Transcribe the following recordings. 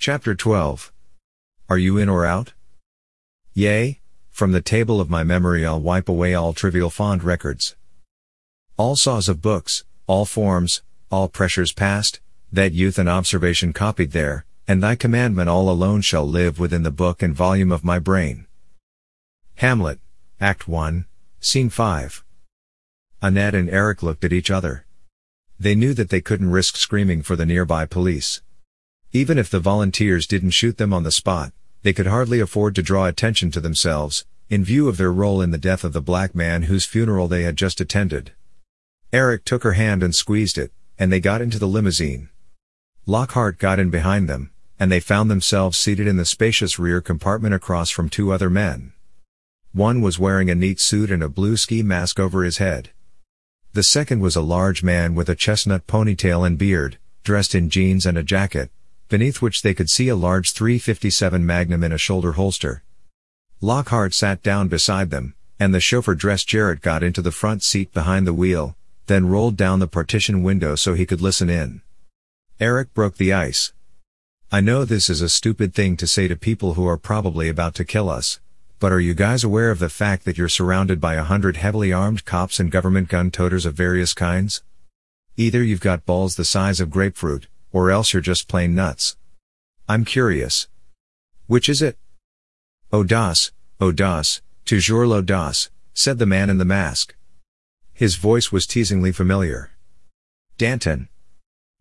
Chapter 12. Are you in or out? Yea, from the table of my memory I'll wipe away all trivial fond records. All saws of books, all forms, all pressures past, that youth and observation copied there, and thy commandment all alone shall live within the book and volume of my brain. Hamlet, Act 1, Scene 5. Annette and Eric looked at each other. They knew that they couldn't risk screaming for the nearby police. Even if the volunteers didn't shoot them on the spot, they could hardly afford to draw attention to themselves, in view of their role in the death of the black man whose funeral they had just attended. Eric took her hand and squeezed it, and they got into the limousine. Lockhart got in behind them, and they found themselves seated in the spacious rear compartment across from two other men. One was wearing a neat suit and a blue ski mask over his head. The second was a large man with a chestnut ponytail and beard, dressed in jeans and a jacket, beneath which they could see a large 357 Magnum in a shoulder holster. Lockhart sat down beside them, and the chauffeur dressed Jarrett got into the front seat behind the wheel, then rolled down the partition window so he could listen in. Eric broke the ice. I know this is a stupid thing to say to people who are probably about to kill us, but are you guys aware of the fact that you're surrounded by a hundred heavily armed cops and government gun toters of various kinds? Either you've got balls the size of grapefruit, or else you're just plain nuts. I'm curious. Which is it? Audace, audace, toujours l'audace, said the man in the mask. His voice was teasingly familiar. Danton.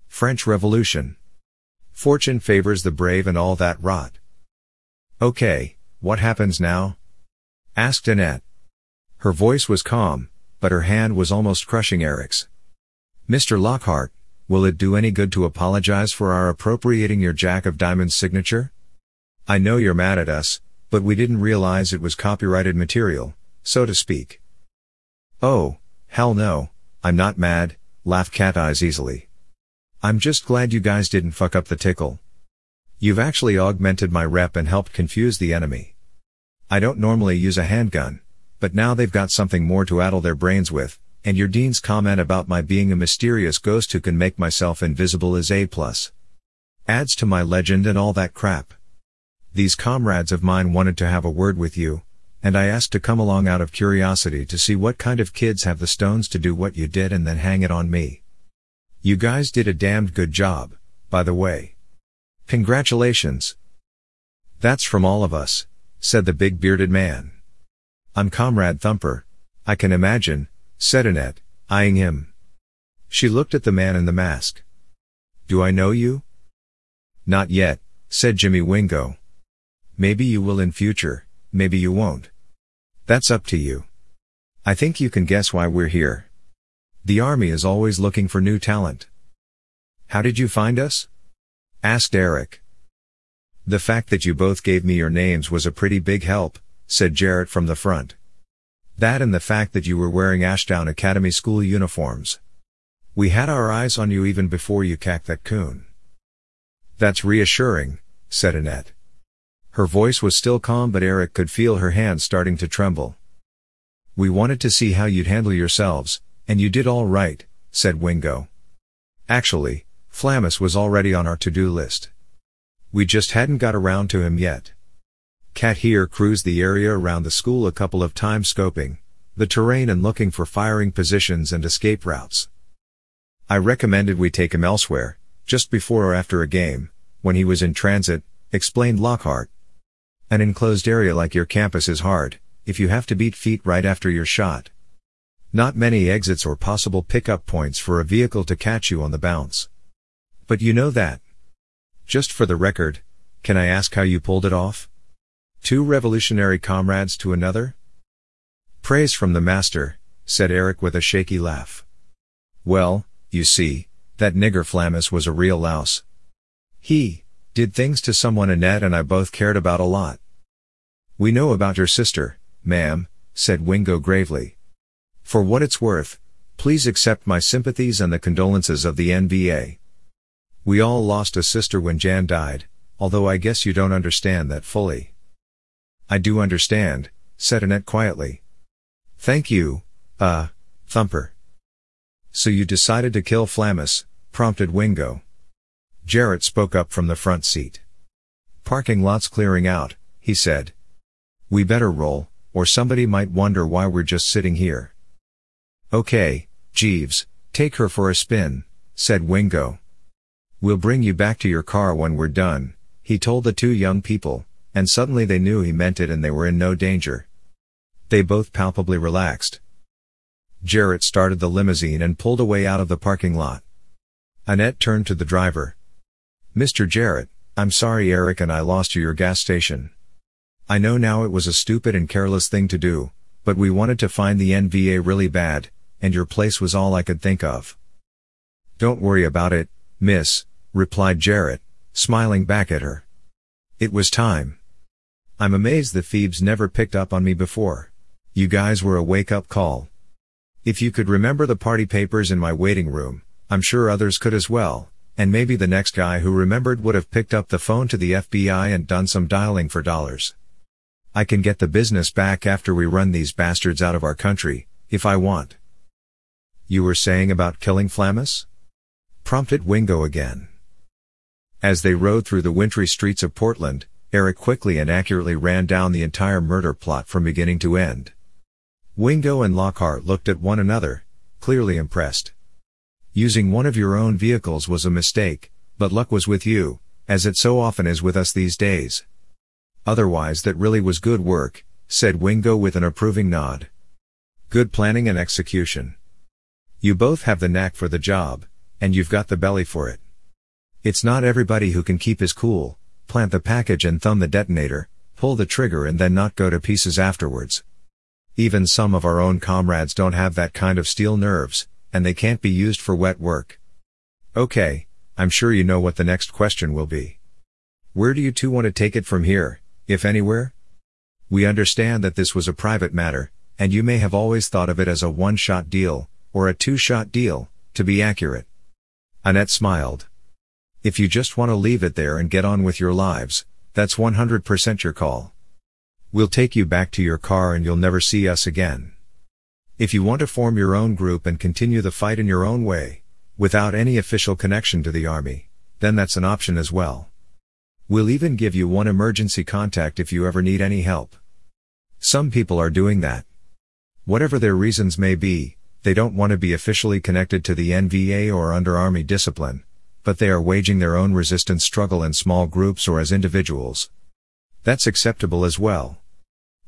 French Revolution. Fortune favors the brave and all that rot. Okay, what happens now? asked Annette. Her voice was calm, but her hand was almost crushing Eric's. Mr. Lockhart, will it do any good to apologize for our appropriating your Jack of Diamonds signature? I know you're mad at us, but we didn't realize it was copyrighted material, so to speak. Oh, hell no, I'm not mad, laughed Cat Eyes easily. I'm just glad you guys didn't fuck up the tickle. You've actually augmented my rep and helped confuse the enemy. I don't normally use a handgun, but now they've got something more to addle their brains with, and your dean's comment about my being a mysterious ghost who can make myself invisible is A+. plus. Adds to my legend and all that crap. These comrades of mine wanted to have a word with you, and I asked to come along out of curiosity to see what kind of kids have the stones to do what you did and then hang it on me. You guys did a damned good job, by the way. Congratulations. That's from all of us, said the big bearded man. I'm Comrade Thumper. I can imagine, said Annette, eyeing him. She looked at the man in the mask. Do I know you? Not yet, said Jimmy Wingo. Maybe you will in future, maybe you won't. That's up to you. I think you can guess why we're here. The army is always looking for new talent. How did you find us? asked Eric. The fact that you both gave me your names was a pretty big help, said Jarrett from the front. That and the fact that you were wearing Ashdown Academy school uniforms. We had our eyes on you even before you cacked that coon. That's reassuring, said Annette. Her voice was still calm but Eric could feel her hands starting to tremble. We wanted to see how you'd handle yourselves, and you did all right, said Wingo. Actually, Flammus was already on our to-do list. We just hadn't got around to him yet. Cat here cruised the area around the school a couple of times scoping the terrain and looking for firing positions and escape routes. I recommended we take him elsewhere, just before or after a game, when he was in transit, explained Lockhart. An enclosed area like your campus is hard, if you have to beat feet right after you're shot. Not many exits or possible pickup points for a vehicle to catch you on the bounce. But you know that. Just for the record, can I ask how you pulled it off? Two revolutionary comrades to another? Praise from the master, said Eric with a shaky laugh. Well, you see, that nigger Flammus was a real louse. He did things to someone Annette and I both cared about a lot. We know about your sister, ma'am, said Wingo gravely. For what it's worth, please accept my sympathies and the condolences of the NVA. We all lost a sister when Jan died, although I guess you don't understand that fully. I do understand, said Annette quietly. Thank you, uh, Thumper. So you decided to kill Flammus, prompted Wingo. Jarrett spoke up from the front seat. Parking lot's clearing out, he said. We better roll, or somebody might wonder why we're just sitting here. Okay, Jeeves, take her for a spin, said Wingo. We'll bring you back to your car when we're done, he told the two young people, and suddenly they knew he meant it and they were in no danger. They both palpably relaxed. Jarrett started the limousine and pulled away out of the parking lot. Annette turned to the driver. Mr. Jarrett, I'm sorry Eric and I lost you your gas station. I know now it was a stupid and careless thing to do, but we wanted to find the NVA really bad, and your place was all I could think of. Don't worry about it, miss, replied Jarrett, smiling back at her. It was time. I'm amazed the Phoebes never picked up on me before. You guys were a wake-up call. If you could remember the party papers in my waiting room, I'm sure others could as well, and maybe the next guy who remembered would have picked up the phone to the FBI and done some dialing for dollars. I can get the business back after we run these bastards out of our country, if I want. You were saying about killing Flammus? Prompted Wingo again. As they rode through the wintry streets of Portland, Eric quickly and accurately ran down the entire murder plot from beginning to end. Wingo and Lockhart looked at one another, clearly impressed. Using one of your own vehicles was a mistake, but luck was with you, as it so often is with us these days. Otherwise that really was good work, said Wingo with an approving nod. Good planning and execution. You both have the knack for the job, and you've got the belly for it. It's not everybody who can keep his cool, plant the package and thumb the detonator, pull the trigger and then not go to pieces afterwards. Even some of our own comrades don't have that kind of steel nerves, and they can't be used for wet work. Okay, I'm sure you know what the next question will be. Where do you two want to take it from here, if anywhere? We understand that this was a private matter, and you may have always thought of it as a one-shot deal, or a two-shot deal, to be accurate. Annette smiled. If you just want to leave it there and get on with your lives, that's 100% your call. We'll take you back to your car and you'll never see us again. If you want to form your own group and continue the fight in your own way, without any official connection to the army, then that's an option as well. We'll even give you one emergency contact if you ever need any help. Some people are doing that. Whatever their reasons may be, they don't want to be officially connected to the NVA or under Army discipline, but they are waging their own resistance struggle in small groups or as individuals. That's acceptable as well.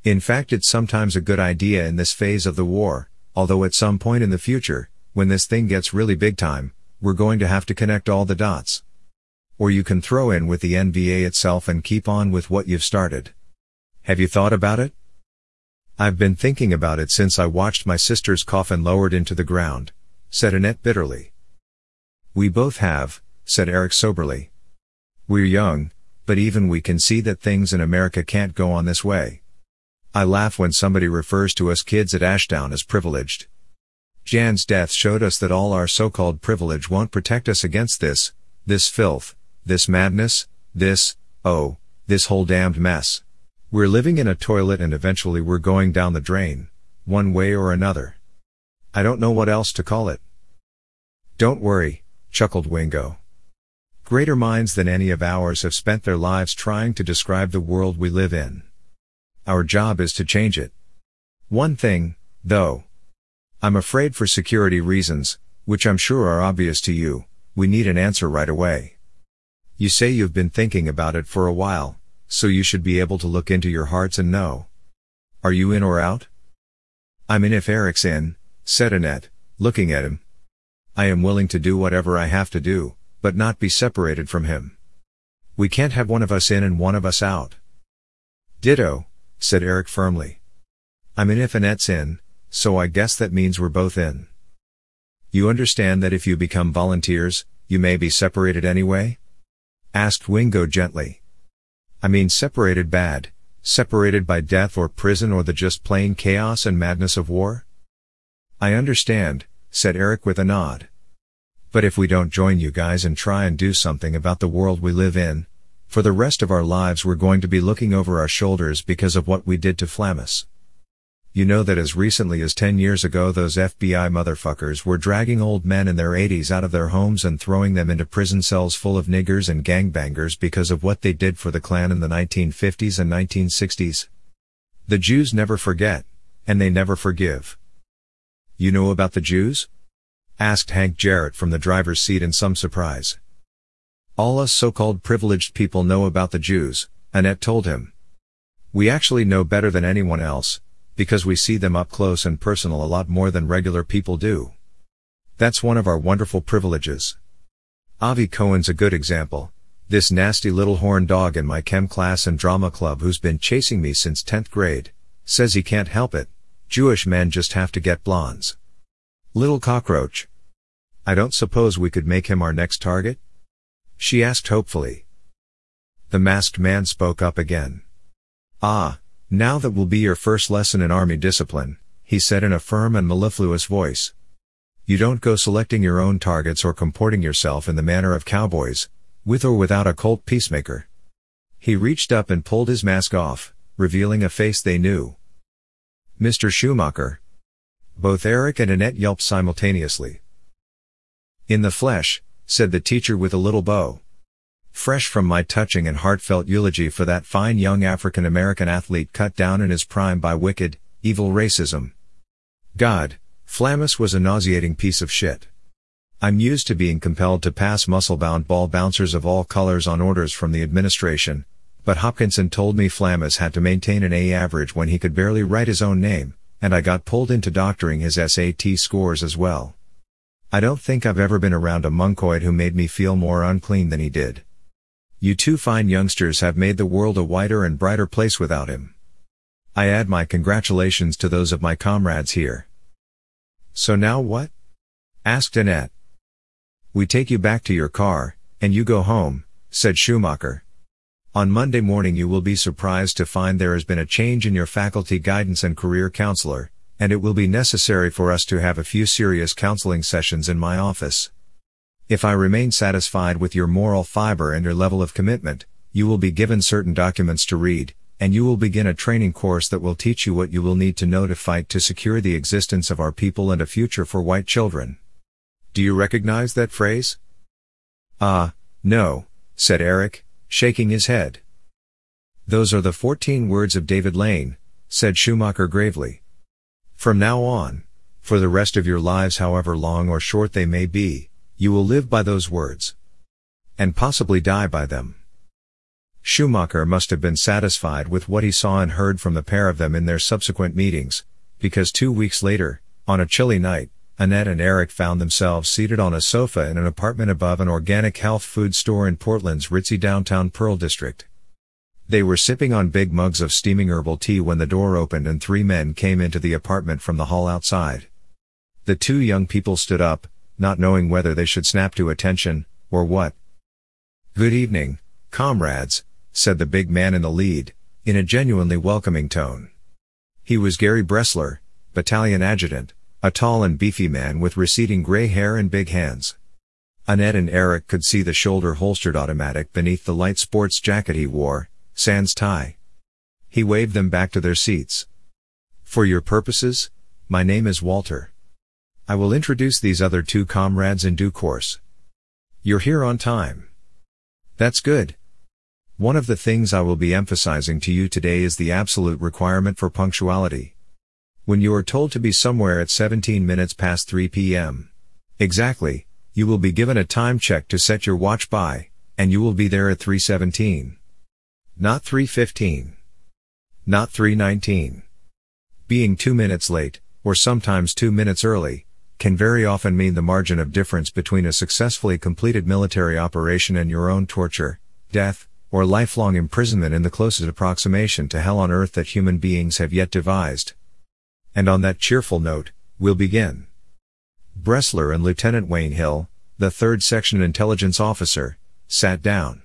In fact it's sometimes a good idea in this phase of the war, although at some point in the future, when this thing gets really big time, we're going to have to connect all the dots. Or you can throw in with the NVA itself and keep on with what you've started. Have you thought about it? I've been thinking about it since I watched my sister's coffin lowered into the ground, said Annette bitterly. We both have, said Eric soberly. We're young, but even we can see that things in America can't go on this way. I laugh when somebody refers to us kids at Ashdown as privileged. Jan's death showed us that all our so-called privilege won't protect us against this, this filth, this madness, this, oh, this whole damned mess. We're living in a toilet and eventually we're going down the drain, one way or another. I don't know what else to call it. Don't worry, chuckled Wingo. Greater minds than any of ours have spent their lives trying to describe the world we live in. Our job is to change it. One thing, though. I'm afraid for security reasons, which I'm sure are obvious to you, we need an answer right away. You say you've been thinking about it for a while, so you should be able to look into your hearts and know. Are you in or out? I'm in if Eric's in, said Annette, looking at him. I am willing to do whatever I have to do, but not be separated from him. We can't have one of us in and one of us out. Ditto, said Eric firmly. I'm in if Annette's in, so I guess that means we're both in. You understand that if you become volunteers, you may be separated anyway? Asked Wingo gently. I mean separated bad, separated by death or prison or the just plain chaos and madness of war? I understand, said Eric with a nod. But if we don't join you guys and try and do something about the world we live in, for the rest of our lives we're going to be looking over our shoulders because of what we did to Flammus. you know that as recently as 10 years ago those FBI motherfuckers were dragging old men in their 80s out of their homes and throwing them into prison cells full of niggers and gangbangers because of what they did for the Klan in the 1950s and 1960s? The Jews never forget, and they never forgive. You know about the Jews? Asked Hank Jarrett from the driver's seat in some surprise. All us so-called privileged people know about the Jews, Annette told him. We actually know better than anyone else, because we see them up close and personal a lot more than regular people do. That's one of our wonderful privileges. Avi Cohen's a good example, this nasty little horn dog in my chem class and drama club who's been chasing me since 10th grade, says he can't help it, Jewish men just have to get blondes. Little cockroach. I don't suppose we could make him our next target? She asked hopefully. The masked man spoke up again. Ah, now that will be your first lesson in army discipline, he said in a firm and mellifluous voice. You don't go selecting your own targets or comporting yourself in the manner of cowboys, with or without a Colt peacemaker. He reached up and pulled his mask off, revealing a face they knew. Mr. Schumacher. Both Eric and Annette yelped simultaneously. In the flesh, said the teacher with a little bow. Fresh from my touching and heartfelt eulogy for that fine young African American athlete cut down in his prime by wicked, evil racism. God, Flammus was a nauseating piece of shit. I'm used to being compelled to pass muscle-bound ball bouncers of all colors on orders from the administration, but Hopkinson told me Flammus had to maintain an A average when he could barely write his own name, and I got pulled into doctoring his SAT scores as well. I don't think I've ever been around a monkoid who made me feel more unclean than he did. You two fine youngsters have made the world a whiter and brighter place without him. I add my congratulations to those of my comrades here. So now what? asked Annette. We take you back to your car, and you go home, said Schumacher. On Monday morning you will be surprised to find there has been a change in your faculty guidance and career counselor, and it will be necessary for us to have a few serious counseling sessions in my office. If I remain satisfied with your moral fiber and your level of commitment, you will be given certain documents to read, and you will begin a training course that will teach you what you will need to know to fight to secure the existence of our people and a future for white children. Do you recognize that phrase? Ah, uh, no, said Eric, shaking his head. Those are the 14 words of David Lane, said Schumacher gravely. From now on, for the rest of your lives however long or short they may be, you will live by those words. And possibly die by them. Schumacher must have been satisfied with what he saw and heard from the pair of them in their subsequent meetings, because two weeks later, on a chilly night, Annette and Eric found themselves seated on a sofa in an apartment above an organic health food store in Portland's ritzy downtown Pearl District. They were sipping on big mugs of steaming herbal tea when the door opened and three men came into the apartment from the hall outside. The two young people stood up, not knowing whether they should snap to attention, or what. Good evening, comrades, said the big man in the lead, in a genuinely welcoming tone. He was Gary Bressler, battalion adjutant, a tall and beefy man with receding gray hair and big hands. Annette and Eric could see the shoulder-holstered automatic beneath the light sports jacket he wore, sans tie. He waved them back to their seats. For your purposes, my name is Walter. I will introduce these other two comrades in due course. You're here on time. That's good. One of the things I will be emphasizing to you today is the absolute requirement for punctuality. When you are told to be somewhere at 17 minutes past 3 p.m. Exactly, you will be given a time check to set your watch by, and you will be there at 317. Not 315. Not 319. Being two minutes late, or sometimes two minutes early, can very often mean the margin of difference between a successfully completed military operation and your own torture, death, or lifelong imprisonment in the closest approximation to hell on earth that human beings have yet devised. And on that cheerful note, we'll begin. Bressler and Lieutenant Wayne Hill, the 3rd Section Intelligence Officer, sat down.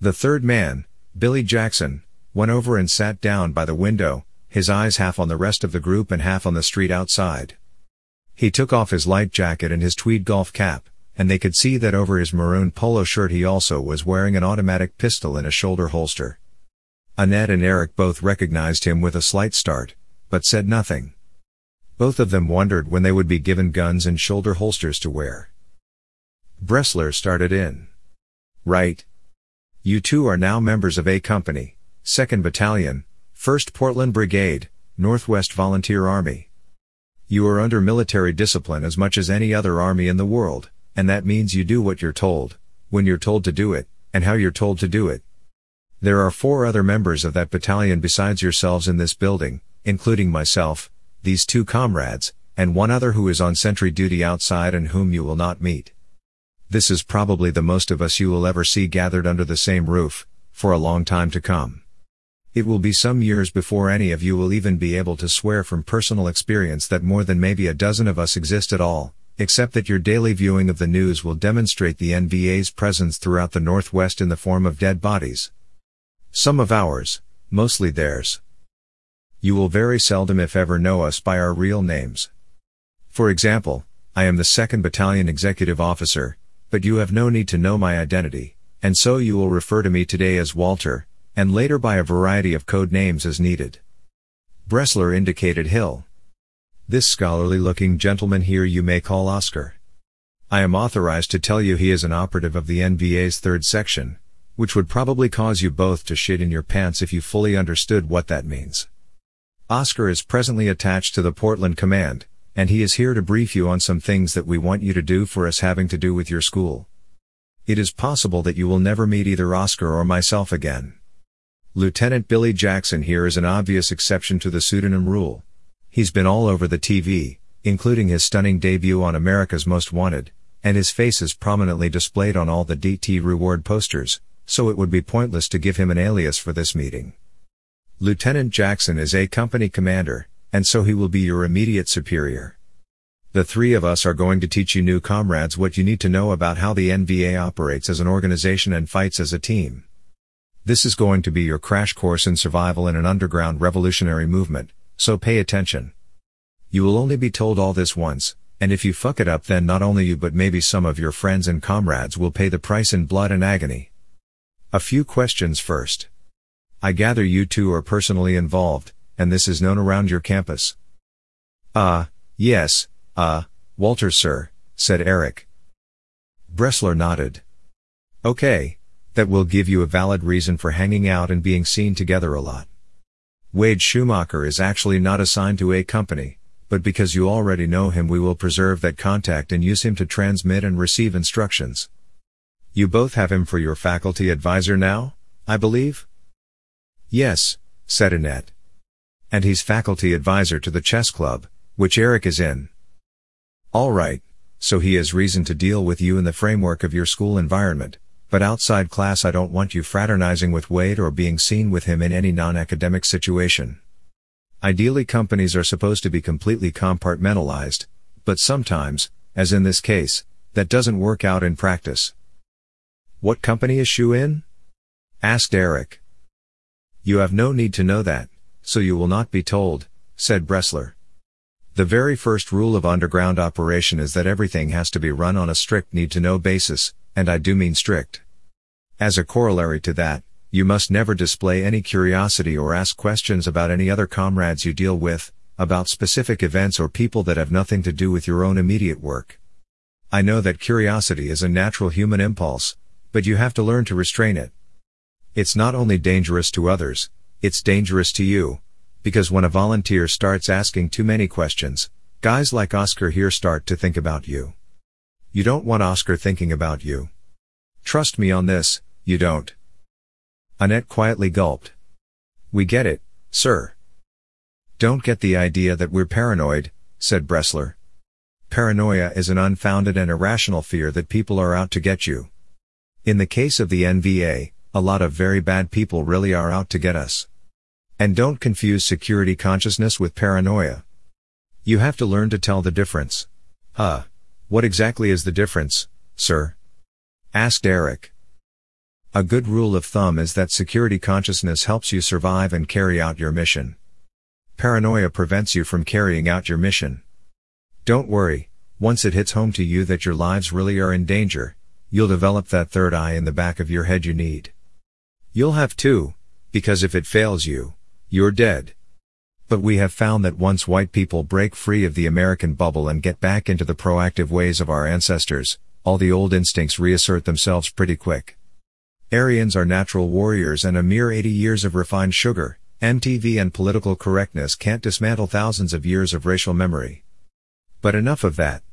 The third man, Billy Jackson, went over and sat down by the window, his eyes half on the rest of the group and half on the street outside. He took off his light jacket and his tweed golf cap, and they could see that over his maroon polo shirt he also was wearing an automatic pistol in a shoulder holster. Annette and Eric both recognized him with a slight start, but said nothing. Both of them wondered when they would be given guns and shoulder holsters to wear. Bressler started in. Right. You two are now members of A Company, 2nd Battalion, 1st Portland Brigade, Northwest Volunteer Army. You are under military discipline as much as any other army in the world, and that means you do what you're told, when you're told to do it, and how you're told to do it. There are four other members of that battalion besides yourselves in this building, including myself, these two comrades, and one other who is on sentry duty outside and whom you will not meet. This is probably the most of us you will ever see gathered under the same roof, for a long time to come. It will be some years before any of you will even be able to swear from personal experience that more than maybe a dozen of us exist at all, except that your daily viewing of the news will demonstrate the NVA's presence throughout the Northwest in the form of dead bodies. Some of ours, mostly theirs. You will very seldom if ever know us by our real names. For example, I am the 2nd Battalion Executive Officer, but you have no need to know my identity, and so you will refer to me today as Walter, and later by a variety of code names as needed. Bressler indicated Hill. This scholarly looking gentleman here you may call Oscar. I am authorized to tell you he is an operative of the NVA's third section, which would probably cause you both to shit in your pants if you fully understood what that means. Oscar is presently attached to the Portland Command, and he is here to brief you on some things that we want you to do for us having to do with your school. It is possible that you will never meet either Oscar or myself again. Lieutenant Billy Jackson here is an obvious exception to the pseudonym rule. He's been all over the TV, including his stunning debut on America's Most Wanted, and his face is prominently displayed on all the DT reward posters, so it would be pointless to give him an alias for this meeting. Lieutenant Jackson is a company commander, and so he will be your immediate superior. The three of us are going to teach you new comrades what you need to know about how the NVA operates as an organization and fights as a team. This is going to be your crash course in survival in an underground revolutionary movement, so pay attention. You will only be told all this once, and if you fuck it up then not only you but maybe some of your friends and comrades will pay the price in blood and agony. A few questions first. I gather you two are personally involved, and this is known around your campus. Ah, uh, yes, ah, uh, Walter sir, said Eric. Bressler nodded. Okay, that will give you a valid reason for hanging out and being seen together a lot. Wade Schumacher is actually not assigned to a company, but because you already know him we will preserve that contact and use him to transmit and receive instructions. You both have him for your faculty advisor now, I believe? Yes, said Annette. And he's faculty advisor to the chess club, which Eric is in. All right, so he has reason to deal with you in the framework of your school environment, but outside class I don't want you fraternizing with Wade or being seen with him in any non-academic situation. Ideally companies are supposed to be completely compartmentalized, but sometimes, as in this case, that doesn't work out in practice. What company is Shu in? asked Eric. You have no need to know that, so you will not be told, said Bressler. The very first rule of underground operation is that everything has to be run on a strict need-to-know basis, and I do mean strict. As a corollary to that, you must never display any curiosity or ask questions about any other comrades you deal with, about specific events or people that have nothing to do with your own immediate work. I know that curiosity is a natural human impulse, but you have to learn to restrain it. It's not only dangerous to others, it's dangerous to you, because when a volunteer starts asking too many questions, guys like Oscar here start to think about you. You don't want Oscar thinking about you. Trust me on this, you don't. Annette quietly gulped. We get it, sir. Don't get the idea that we're paranoid, said Bressler. Paranoia is an unfounded and irrational fear that people are out to get you. In the case of the NVA, a lot of very bad people really are out to get us. And don't confuse security consciousness with paranoia. You have to learn to tell the difference. Huh. What exactly is the difference, sir? asked Eric. A good rule of thumb is that security consciousness helps you survive and carry out your mission. Paranoia prevents you from carrying out your mission. Don't worry, once it hits home to you that your lives really are in danger, you'll develop that third eye in the back of your head you need. You'll have two, because if it fails you, you're dead. But we have found that once white people break free of the American bubble and get back into the proactive ways of our ancestors, all the old instincts reassert themselves pretty quick. Aryans are natural warriors and a mere 80 years of refined sugar, MTV and political correctness can't dismantle thousands of years of racial memory. But enough of that.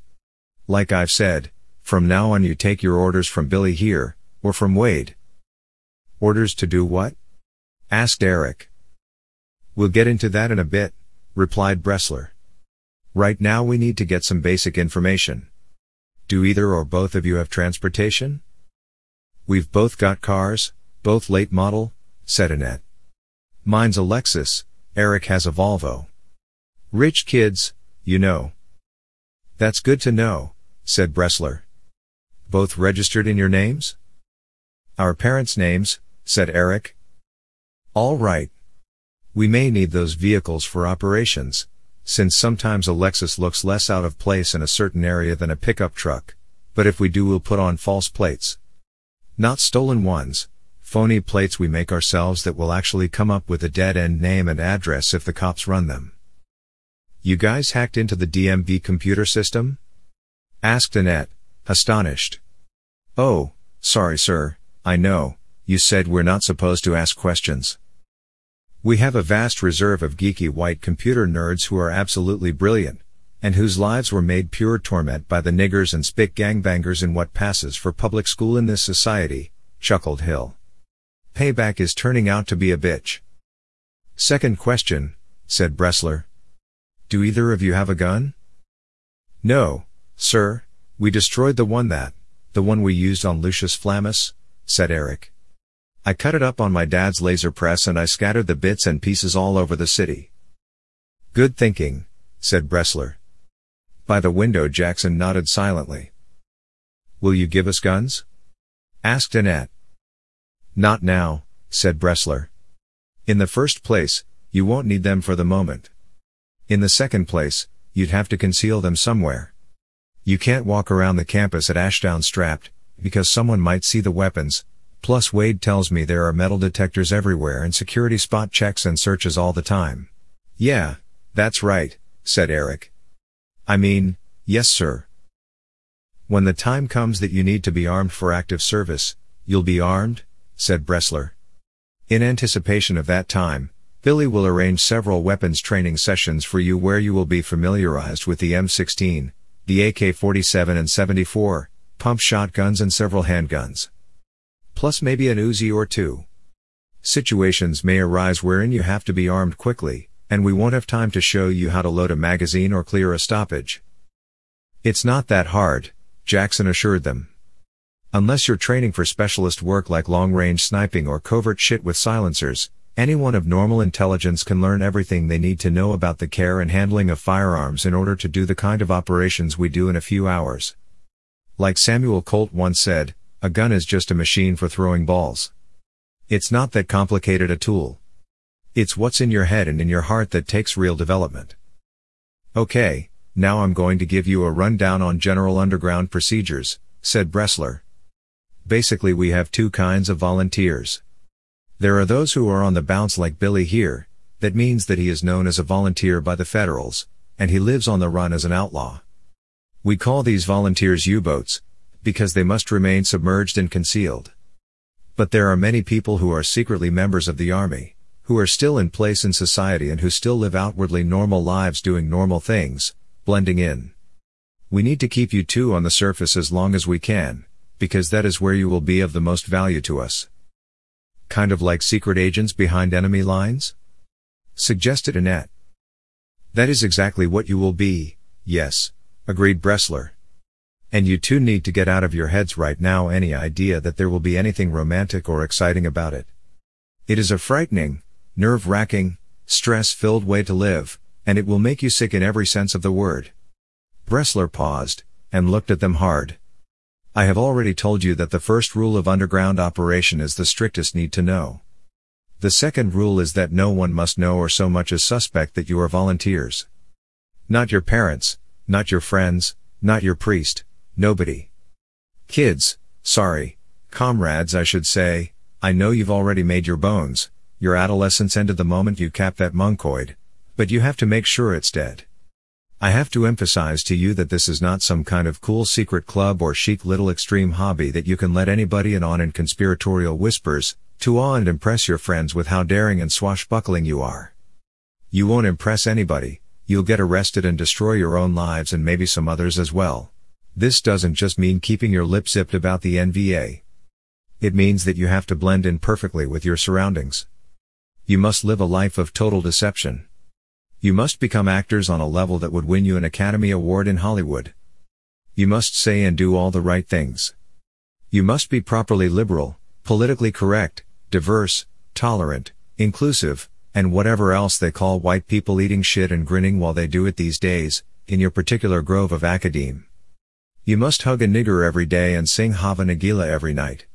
Like I've said, from now on you take your orders from Billy here, or from Wade. Orders to do what? asked Eric. We'll get into that in a bit, replied Bressler. Right now we need to get some basic information. Do either or both of you have transportation? We've both got cars, both late model, said Annette. Mine's a Lexus, Eric has a Volvo. Rich kids, you know. That's good to know, said Bressler. Both registered in your names? Our parents' names, said Eric. All right. We may need those vehicles for operations, since sometimes a Lexus looks less out of place in a certain area than a pickup truck, but if we do we'll put on false plates. Not stolen ones, phony plates we make ourselves that will actually come up with a dead-end name and address if the cops run them. You guys hacked into the DMV computer system? Asked Annette, astonished. Oh, sorry sir, I know, you said we're not supposed to ask questions. We have a vast reserve of geeky white computer nerds who are absolutely brilliant, and whose lives were made pure torment by the niggers and spick gangbangers in what passes for public school in this society, chuckled Hill. Payback is turning out to be a bitch. Second question, said Bressler. Do either of you have a gun? No, sir, we destroyed the one that, the one we used on Lucius Flammus, said Eric. I cut it up on my dad's laser press and I scattered the bits and pieces all over the city. Good thinking, said Bressler. By the window Jackson nodded silently. Will you give us guns? asked Annette. Not now, said Bressler. In the first place, you won't need them for the moment. In the second place, you'd have to conceal them somewhere. You can't walk around the campus at Ashdown strapped, because someone might see the weapons, plus Wade tells me there are metal detectors everywhere and security spot checks and searches all the time. Yeah, that's right, said Eric. I mean, yes sir. When the time comes that you need to be armed for active service, you'll be armed, said Bressler. In anticipation of that time, Billy will arrange several weapons training sessions for you where you will be familiarized with the M16, the AK-47 and 74, pump shotguns and several handguns. Plus maybe an Uzi or two. Situations may arise wherein you have to be armed quickly, and we won't have time to show you how to load a magazine or clear a stoppage. It's not that hard, Jackson assured them. Unless you're training for specialist work like long-range sniping or covert shit with silencers, anyone of normal intelligence can learn everything they need to know about the care and handling of firearms in order to do the kind of operations we do in a few hours. Like Samuel Colt once said, a gun is just a machine for throwing balls. It's not that complicated a tool. It's what's in your head and in your heart that takes real development. Okay, now I'm going to give you a rundown on general underground procedures, said Bressler. Basically we have two kinds of volunteers. There are those who are on the bounce like Billy here, that means that he is known as a volunteer by the federals, and he lives on the run as an outlaw. We call these volunteers U-boats, because they must remain submerged and concealed. But there are many people who are secretly members of the army, who are still in place in society and who still live outwardly normal lives doing normal things, blending in. We need to keep you two on the surface as long as we can, because that is where you will be of the most value to us. Kind of like secret agents behind enemy lines? Suggested Annette. That is exactly what you will be, yes, agreed Bressler. And you two need to get out of your heads right now any idea that there will be anything romantic or exciting about it. It is a frightening, nerve-wracking, stress-filled way to live, and it will make you sick in every sense of the word. Bressler paused, and looked at them hard. I have already told you that the first rule of underground operation is the strictest need to know. The second rule is that no one must know or so much as suspect that you are volunteers. Not your parents, not your friends, not your priest, nobody. Kids, sorry, comrades I should say, I know you've already made your bones, your adolescence ended the moment you capped that monkoid, But you have to make sure it's dead. I have to emphasize to you that this is not some kind of cool secret club or chic little extreme hobby that you can let anybody in on in conspiratorial whispers, to awe and impress your friends with how daring and swashbuckling you are. You won't impress anybody, you'll get arrested and destroy your own lives and maybe some others as well. This doesn't just mean keeping your lip zipped about the NVA. It means that you have to blend in perfectly with your surroundings. You must live a life of total deception. You must become actors on a level that would win you an Academy Award in Hollywood. You must say and do all the right things. You must be properly liberal, politically correct, diverse, tolerant, inclusive, and whatever else they call white people eating shit and grinning while they do it these days, in your particular grove of academe. You must hug a nigger every day and sing Hava Nagila every night.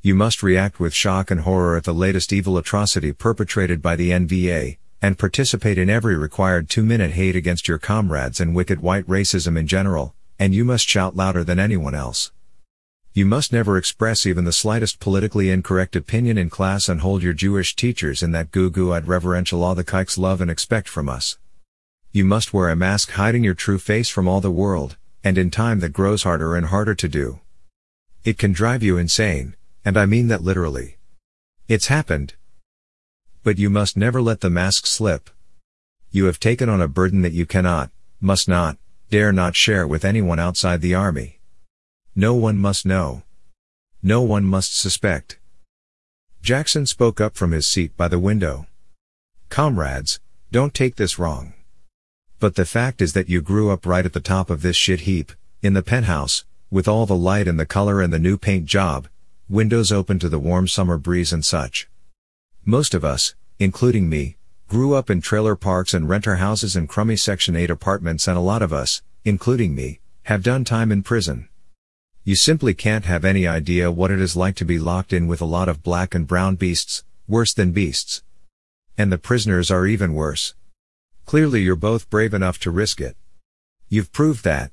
You must react with shock and horror at the latest evil atrocity perpetrated by the NVA, and participate in every required two-minute hate against your comrades and wicked white racism in general, and you must shout louder than anyone else. You must never express even the slightest politically incorrect opinion in class and hold your Jewish teachers in that goo-goo-eyed reverential awe the kikes love and expect from us. You must wear a mask hiding your true face from all the world, and in time that grows harder and harder to do. It can drive you insane, and I mean that literally. It's happened, but you must never let the mask slip. You have taken on a burden that you cannot, must not, dare not share with anyone outside the army. No one must know. No one must suspect. Jackson spoke up from his seat by the window. Comrades, don't take this wrong. But the fact is that you grew up right at the top of this shit heap, in the penthouse, with all the light and the color and the new paint job, windows open to the warm summer breeze and such. Most of us, including me, grew up in trailer parks and renter houses and crummy Section 8 apartments and a lot of us, including me, have done time in prison. You simply can't have any idea what it is like to be locked in with a lot of black and brown beasts, worse than beasts. And the prisoners are even worse. Clearly you're both brave enough to risk it. You've proved that.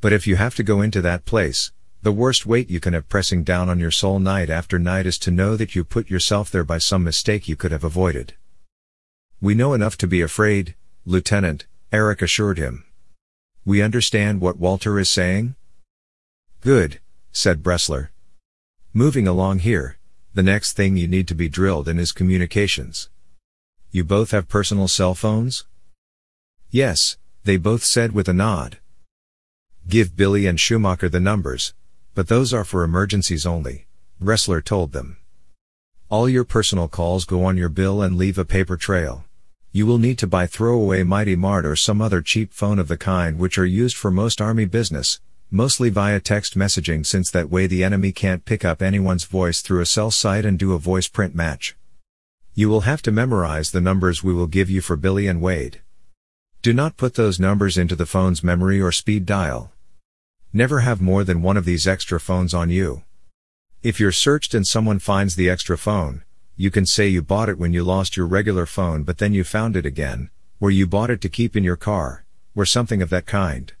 But if you have to go into that place, the worst weight you can have pressing down on your soul night after night is to know that you put yourself there by some mistake you could have avoided. We know enough to be afraid, Lieutenant, Eric assured him. We understand what Walter is saying? Good, said Bressler. Moving along here, the next thing you need to be drilled in is communications. You both have personal cell phones? Yes, they both said with a nod. Give Billy and Schumacher the numbers, but those are for emergencies only, Bressler told them. All your personal calls go on your bill and leave a paper trail. You will need to buy throwaway Mighty Mart or some other cheap phone of the kind which are used for most army business, mostly via text messaging since that way the enemy can't pick up anyone's voice through a cell site and do a voice print match. You will have to memorize the numbers we will give you for Billy and Wade. Do not put those numbers into the phone's memory or speed dial. Never have more than one of these extra phones on you. If you're searched and someone finds the extra phone, you can say you bought it when you lost your regular phone but then you found it again, or you bought it to keep in your car, or something of that kind.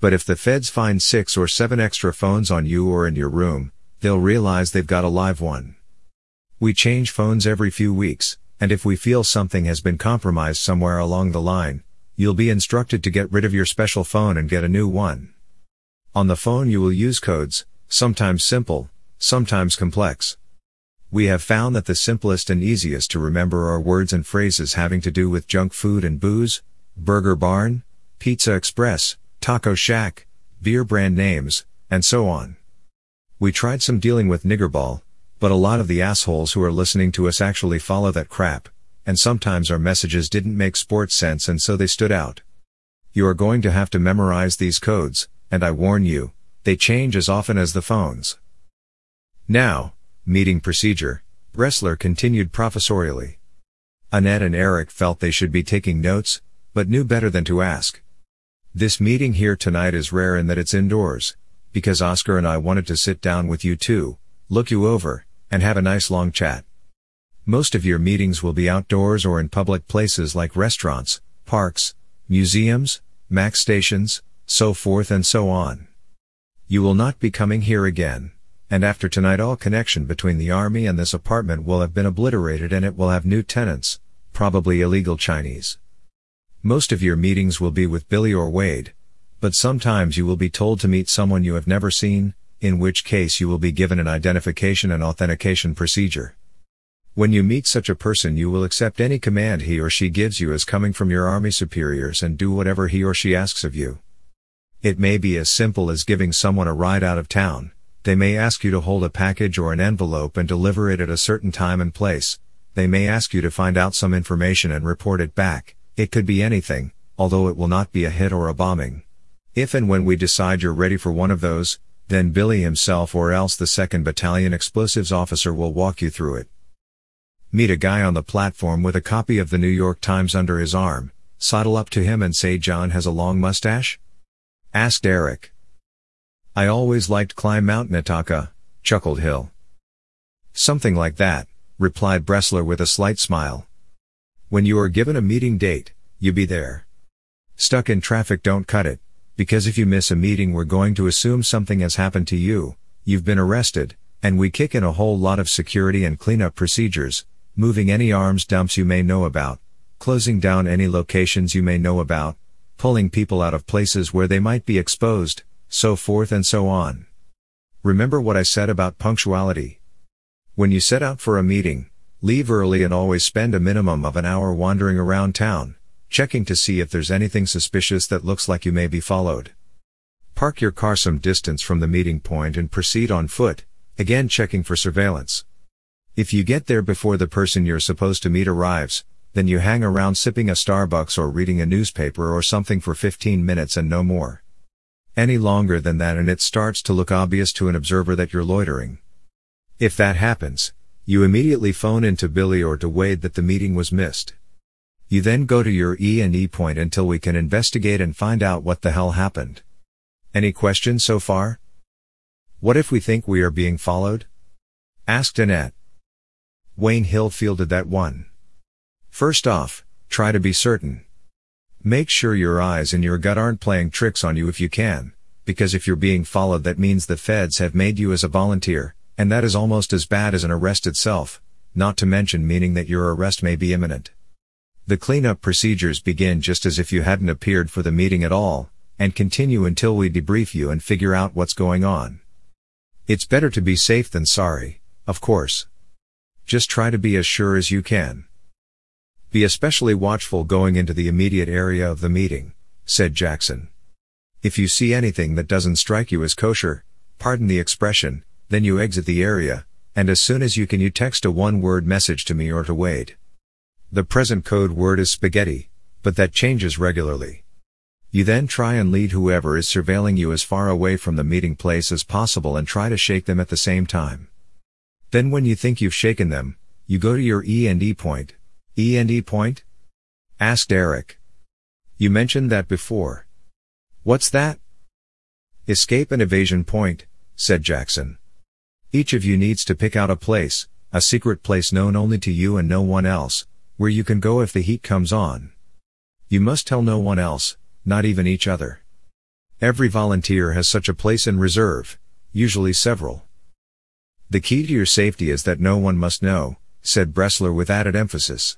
But if the feds find six or seven extra phones on you or in your room, they'll realize they've got a live one. We change phones every few weeks, and if we feel something has been compromised somewhere along the line, you'll be instructed to get rid of your special phone and get a new one. On the phone you will use codes, sometimes simple, sometimes complex. We have found that the simplest and easiest to remember are words and phrases having to do with junk food and booze, Burger Barn, Pizza Express, Taco Shack, beer brand names, and so on. We tried some dealing with niggerball, but a lot of the assholes who are listening to us actually follow that crap, and sometimes our messages didn't make sports sense and so they stood out. You are going to have to memorize these codes, and I warn you, they change as often as the phones. Now, meeting procedure, Bressler continued professorially. Annette and Eric felt they should be taking notes, but knew better than to ask. This meeting here tonight is rare in that it's indoors, because Oscar and I wanted to sit down with you too, look you over, and have a nice long chat. Most of your meetings will be outdoors or in public places like restaurants, parks, museums, MAX stations, so forth and so on. You will not be coming here again, and after tonight all connection between the army and this apartment will have been obliterated and it will have new tenants, probably illegal Chinese. Most of your meetings will be with Billy or Wade, but sometimes you will be told to meet someone you have never seen, in which case you will be given an identification and authentication procedure. When you meet such a person you will accept any command he or she gives you as coming from your army superiors and do whatever he or she asks of you. It may be as simple as giving someone a ride out of town, they may ask you to hold a package or an envelope and deliver it at a certain time and place, they may ask you to find out some information and report it back, it could be anything, although it will not be a hit or a bombing. If and when we decide you're ready for one of those, then Billy himself or else the 2nd Battalion Explosives officer will walk you through it. Meet a guy on the platform with a copy of the New York Times under his arm, sidle up to him and say John has a long mustache? Asked Eric. I always liked climb Mount Niitaka, chuckled Hill. Something like that, replied Bressler with a slight smile. When you are given a meeting date, you be there. Stuck in traffic don't cut it because if you miss a meeting we're going to assume something has happened to you, you've been arrested, and we kick in a whole lot of security and cleanup procedures, moving any arms dumps you may know about, closing down any locations you may know about, pulling people out of places where they might be exposed, so forth and so on. Remember what I said about punctuality. When you set out for a meeting, leave early and always spend a minimum of an hour wandering around town, checking to see if there's anything suspicious that looks like you may be followed. Park your car some distance from the meeting point and proceed on foot, again checking for surveillance. If you get there before the person you're supposed to meet arrives, then you hang around sipping a Starbucks or reading a newspaper or something for 15 minutes and no more. Any longer than that and it starts to look obvious to an observer that you're loitering. If that happens, you immediately phone in to Billy or to Wade that the meeting was missed. You then go to your E&E point until we can investigate and find out what the hell happened. Any questions so far? What if we think we are being followed? Asked Annette. Wayne Hill fielded that one. First off, try to be certain. Make sure your eyes and your gut aren't playing tricks on you if you can, because if you're being followed that means the feds have made you as a volunteer, and that is almost as bad as an arrest itself, not to mention meaning that your arrest may be imminent. The cleanup procedures begin just as if you hadn't appeared for the meeting at all, and continue until we debrief you and figure out what's going on. It's better to be safe than sorry, of course. Just try to be as sure as you can. Be especially watchful going into the immediate area of the meeting, said Jackson. If you see anything that doesn't strike you as kosher, pardon the expression, then you exit the area, and as soon as you can you text a one-word message to me or to Wade. The present code word is spaghetti, but that changes regularly. You then try and lead whoever is surveilling you as far away from the meeting place as possible and try to shake them at the same time. Then when you think you've shaken them, you go to your E&E point. E&E point? Asked Eric. You mentioned that before. What's that? Escape and evasion point, said Jackson. Each of you needs to pick out a place, a secret place known only to you and no one else, where you can go if the heat comes on. You must tell no one else, not even each other. Every volunteer has such a place in reserve, usually several. The key to your safety is that no one must know, said Bressler with added emphasis.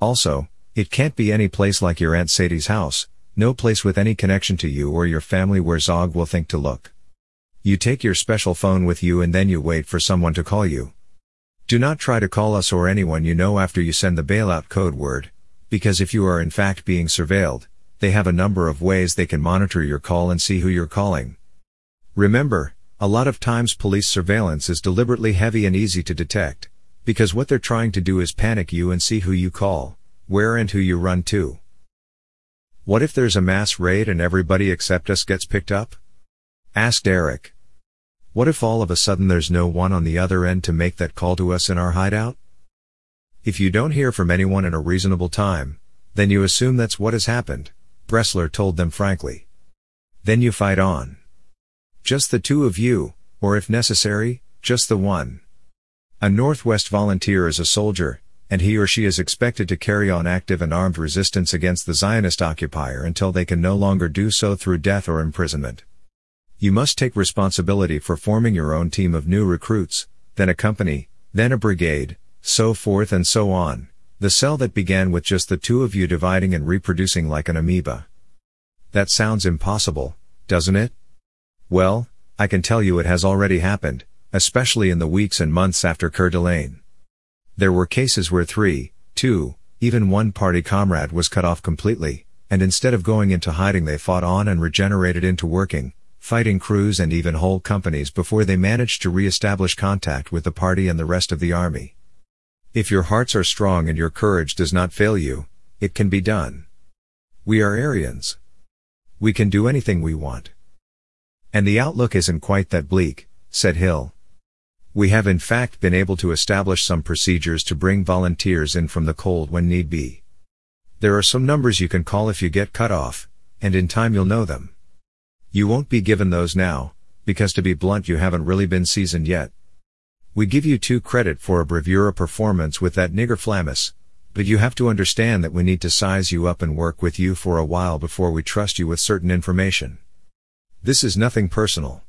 Also, it can't be any place like your Aunt Sadie's house, no place with any connection to you or your family where Zog will think to look. You take your special phone with you and then you wait for someone to call you. Do not try to call us or anyone you know after you send the bailout code word, because if you are in fact being surveilled, they have a number of ways they can monitor your call and see who you're calling. Remember, a lot of times police surveillance is deliberately heavy and easy to detect, because what they're trying to do is panic you and see who you call, where and who you run to. What if there's a mass raid and everybody except us gets picked up? Asked Eric. What if all of a sudden there's no one on the other end to make that call to us in our hideout? If you don't hear from anyone in a reasonable time, then you assume that's what has happened, Bressler told them frankly. Then you fight on. Just the two of you, or if necessary, just the one. A Northwest volunteer is a soldier, and he or she is expected to carry on active and armed resistance against the Zionist occupier until they can no longer do so through death or imprisonment. You must take responsibility for forming your own team of new recruits, then a company, then a brigade, so forth and so on, The cell that began with just the two of you dividing and reproducing like an amoeba. That sounds impossible, doesn't it? Well, I can tell you it has already happened, especially in the weeks and months after Coeur d'Alene. There were cases where three, two, even one party comrade was cut off completely, and instead of going into hiding they fought on and regenerated into working, fighting crews and even whole companies before they managed to re-establish contact with the party and the rest of the army. If your hearts are strong and your courage does not fail you, it can be done. We are Aryans. We can do anything we want. And the outlook isn't quite that bleak, said Hill. We have in fact been able to establish some procedures to bring volunteers in from the cold when need be. There are some numbers you can call if you get cut off, and in time you'll know them. You won't be given those now, because to be blunt you haven't really been seasoned yet. We give you two credit for a bravura performance with that nigger flammus, but you have to understand that we need to size you up and work with you for a while before we trust you with certain information. This is nothing personal.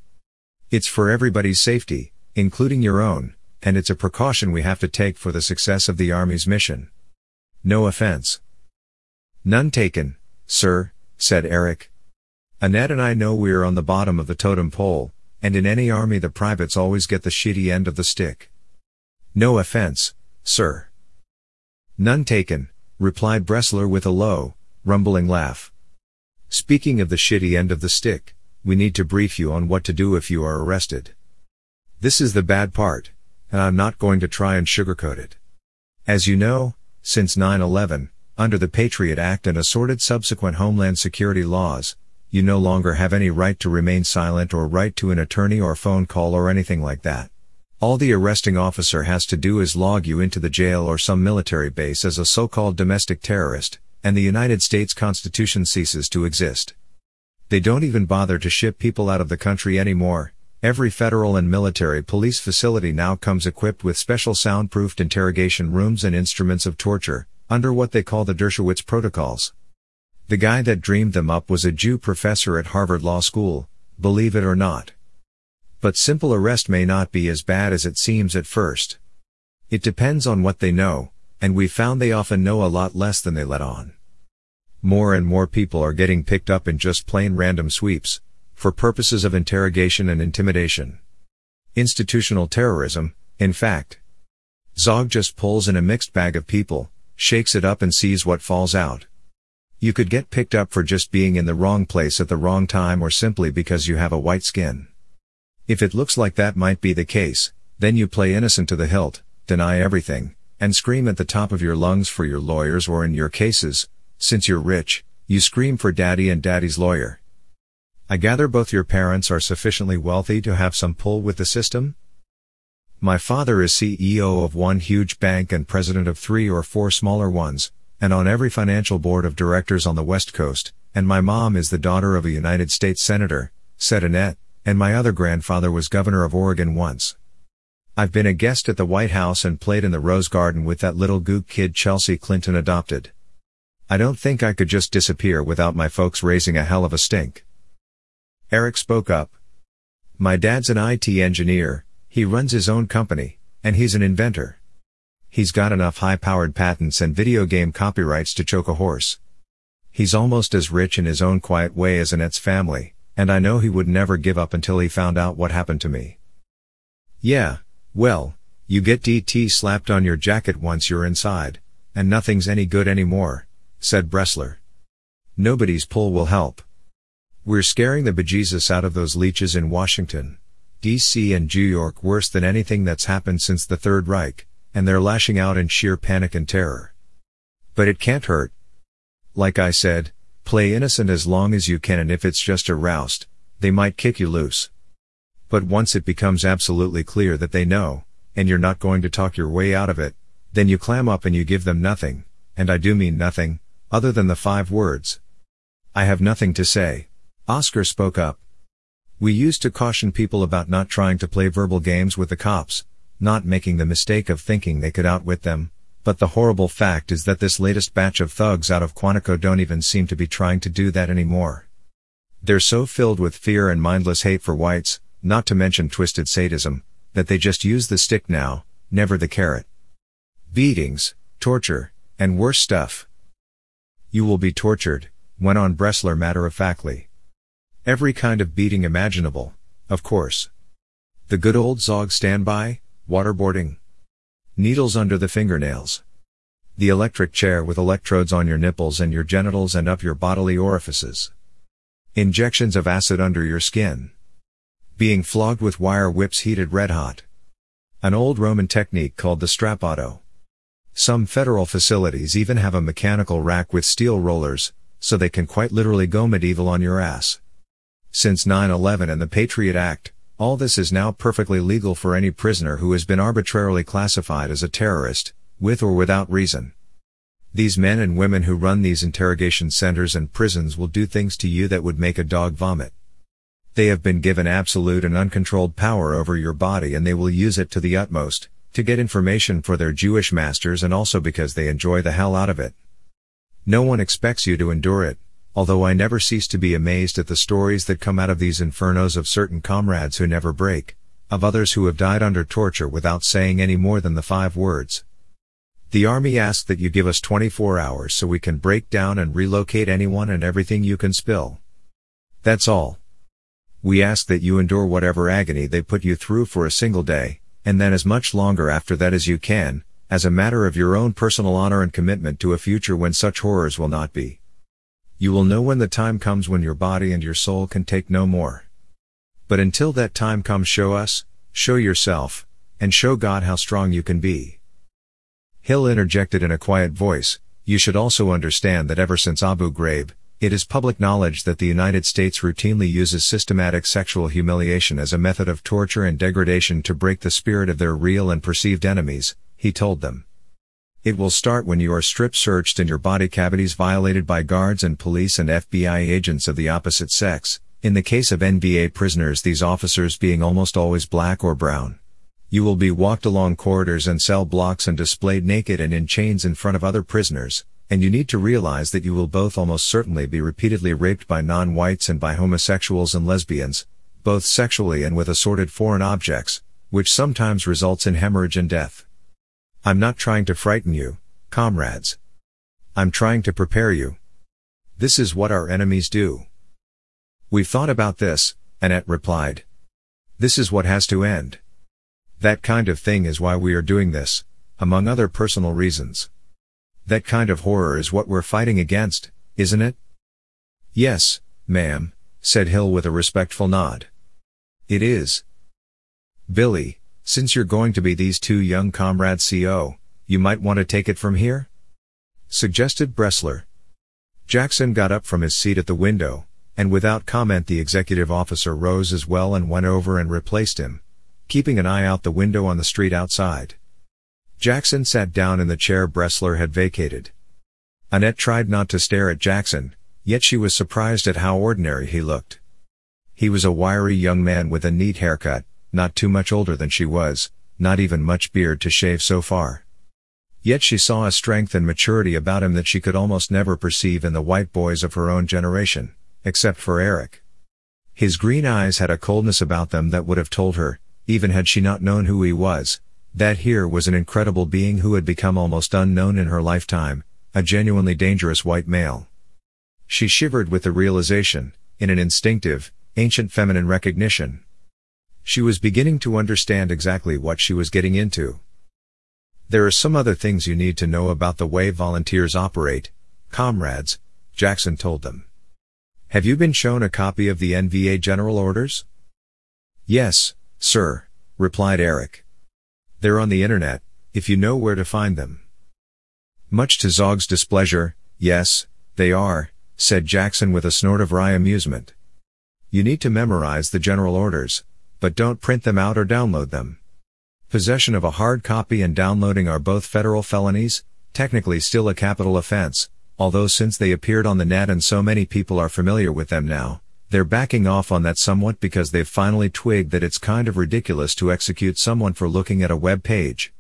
It's for everybody's safety, including your own, and it's a precaution we have to take for the success of the Army's mission. No offense. None taken, sir, said Eric. Annette and I know we're on the bottom of the totem pole, and in any army the privates always get the shitty end of the stick. No offense, sir. None taken, replied Bressler with a low, rumbling laugh. Speaking of the shitty end of the stick, we need to brief you on what to do if you are arrested. This is the bad part, and I'm not going to try and sugarcoat it. As you know, since 9-11, under the Patriot Act and assorted subsequent Homeland Security laws, you no longer have any right to remain silent or right to an attorney or phone call or anything like that. All the arresting officer has to do is log you into the jail or some military base as a so-called domestic terrorist, and the United States Constitution ceases to exist. They don't even bother to ship people out of the country anymore, Every federal and military police facility now comes equipped with special soundproofed interrogation rooms and instruments of torture, under what they call the Dershowitz protocols. The guy that dreamed them up was a Jew professor at Harvard Law School, believe it or not. But simple arrest may not be as bad as it seems at first. It depends on what they know, and we found they often know a lot less than they let on. More and more people are getting picked up in just plain random sweeps, for purposes of interrogation and intimidation. Institutional terrorism, in fact. Zog just pulls in a mixed bag of people, shakes it up and sees what falls out. You could get picked up for just being in the wrong place at the wrong time or simply because you have a white skin. If it looks like that might be the case, then you play innocent to the hilt, deny everything, and scream at the top of your lungs for your lawyers or in your cases, since you're rich, you scream for daddy and daddy's lawyer. I gather both your parents are sufficiently wealthy to have some pull with the system? My father is CEO of one huge bank and president of three or four smaller ones, and on every financial board of directors on the West Coast, and my mom is the daughter of a United States Senator, said Annette, and my other grandfather was governor of Oregon once. I've been a guest at the White House and played in the Rose Garden with that little gook kid Chelsea Clinton adopted. I don't think I could just disappear without my folks raising a hell of a stink. Eric spoke up. My dad's an IT engineer, he runs his own company, and he's an inventor. He's got enough high-powered patents and video game copyrights to choke a horse. He's almost as rich in his own quiet way as Annette's family, and I know he would never give up until he found out what happened to me. Yeah, well, you get DT slapped on your jacket once you're inside, and nothing's any good anymore, said Bressler. Nobody's pull will help. We're scaring the bejesus out of those leeches in Washington, D.C. and New York worse than anything that's happened since the Third Reich, and they're lashing out in sheer panic and terror. But it can't hurt. Like I said, play innocent as long as you can and if it's just a roust, they might kick you loose. But once it becomes absolutely clear that they know, and you're not going to talk your way out of it, then you clam up and you give them nothing, and I do mean nothing, other than the five words. I have nothing to say. Oscar spoke up. We used to caution people about not trying to play verbal games with the cops, not making the mistake of thinking they could outwit them, but the horrible fact is that this latest batch of thugs out of Quantico don't even seem to be trying to do that anymore. They're so filled with fear and mindless hate for whites, not to mention twisted sadism, that they just use the stick now, never the carrot. Beatings, torture, And worse stuff. You will be tortured, went on Bressler matter of factly. Every kind of beating imaginable, of course. The good old Zog standby, waterboarding. Needles under the fingernails. The electric chair with electrodes on your nipples and your genitals and up your bodily orifices. Injections of acid under your skin. Being flogged with wire whips heated red hot. An old Roman technique called the strappado. Some federal facilities even have a mechanical rack with steel rollers, so they can quite literally go medieval on your ass. Since 9-11 and the Patriot Act, all this is now perfectly legal for any prisoner who has been arbitrarily classified as a terrorist, with or without reason. These men and women who run these interrogation centers and prisons will do things to you that would make a dog vomit. They have been given absolute and uncontrolled power over your body and they will use it to the utmost, to get information for their Jewish masters and also because they enjoy the hell out of it. No one expects you to endure it, although I never cease to be amazed at the stories that come out of these infernos of certain comrades who never break, of others who have died under torture without saying any more than the five words. The Army asks that you give us 24 hours so we can break down and relocate anyone and everything you can spill. That's all. We ask that you endure whatever agony they put you through for a single day, and then as much longer after that as you can, as a matter of your own personal honor and commitment to a future when such horrors will not be. You will know when the time comes when your body and your soul can take no more. But until that time comes show us, show yourself, and show God how strong you can be. Hill interjected in a quiet voice, you should also understand that ever since Abu Ghraib, it is public knowledge that the United States routinely uses systematic sexual humiliation as a method of torture and degradation to break the spirit of their real and perceived enemies, he told them. It will start when you are strip searched and your body cavities violated by guards and police and FBI agents of the opposite sex, in the case of NVA prisoners these officers being almost always black or brown. You will be walked along corridors and cell blocks and displayed naked and in chains in front of other prisoners, and you need to realize that you will both almost certainly be repeatedly raped by non-whites and by homosexuals and lesbians, both sexually and with assorted foreign objects, which sometimes results in hemorrhage and death. I'm not trying to frighten you, comrades. I'm trying to prepare you. This is what our enemies do. We've thought about this, Annette replied. This is what has to end. That kind of thing is why we are doing this, among other personal reasons. That kind of horror is what we're fighting against, isn't it? Yes, ma'am, said Hill with a respectful nod. It is. Billy, since you're going to be these two young comrades CO, you might want to take it from here? Suggested Bressler. Jackson got up from his seat at the window, and without comment the executive officer rose as well and went over and replaced him, keeping an eye out the window on the street outside. Jackson sat down in the chair Bressler had vacated. Annette tried not to stare at Jackson, yet she was surprised at how ordinary he looked. He was a wiry young man with a neat haircut, not too much older than she was, not even much beard to shave so far. Yet she saw a strength and maturity about him that she could almost never perceive in the white boys of her own generation, except for Eric. His green eyes had a coldness about them that would have told her, even had she not known who he was, that here was an incredible being who had become almost unknown in her lifetime, a genuinely dangerous white male. She shivered with the realization, in an instinctive, ancient feminine recognition, she was beginning to understand exactly what she was getting into. There are some other things you need to know about the way volunteers operate, comrades, Jackson told them. Have you been shown a copy of the NVA General Orders? Yes, sir, replied Eric. They're on the internet, if you know where to find them. Much to Zog's displeasure, yes, they are, said Jackson with a snort of wry amusement. You need to memorize the general orders, but don't print them out or download them. Possession of a hard copy and downloading are both federal felonies, technically still a capital offense, although since they appeared on the net and so many people are familiar with them now, they're backing off on that somewhat because they've finally twigged that it's kind of ridiculous to execute someone for looking at a web page.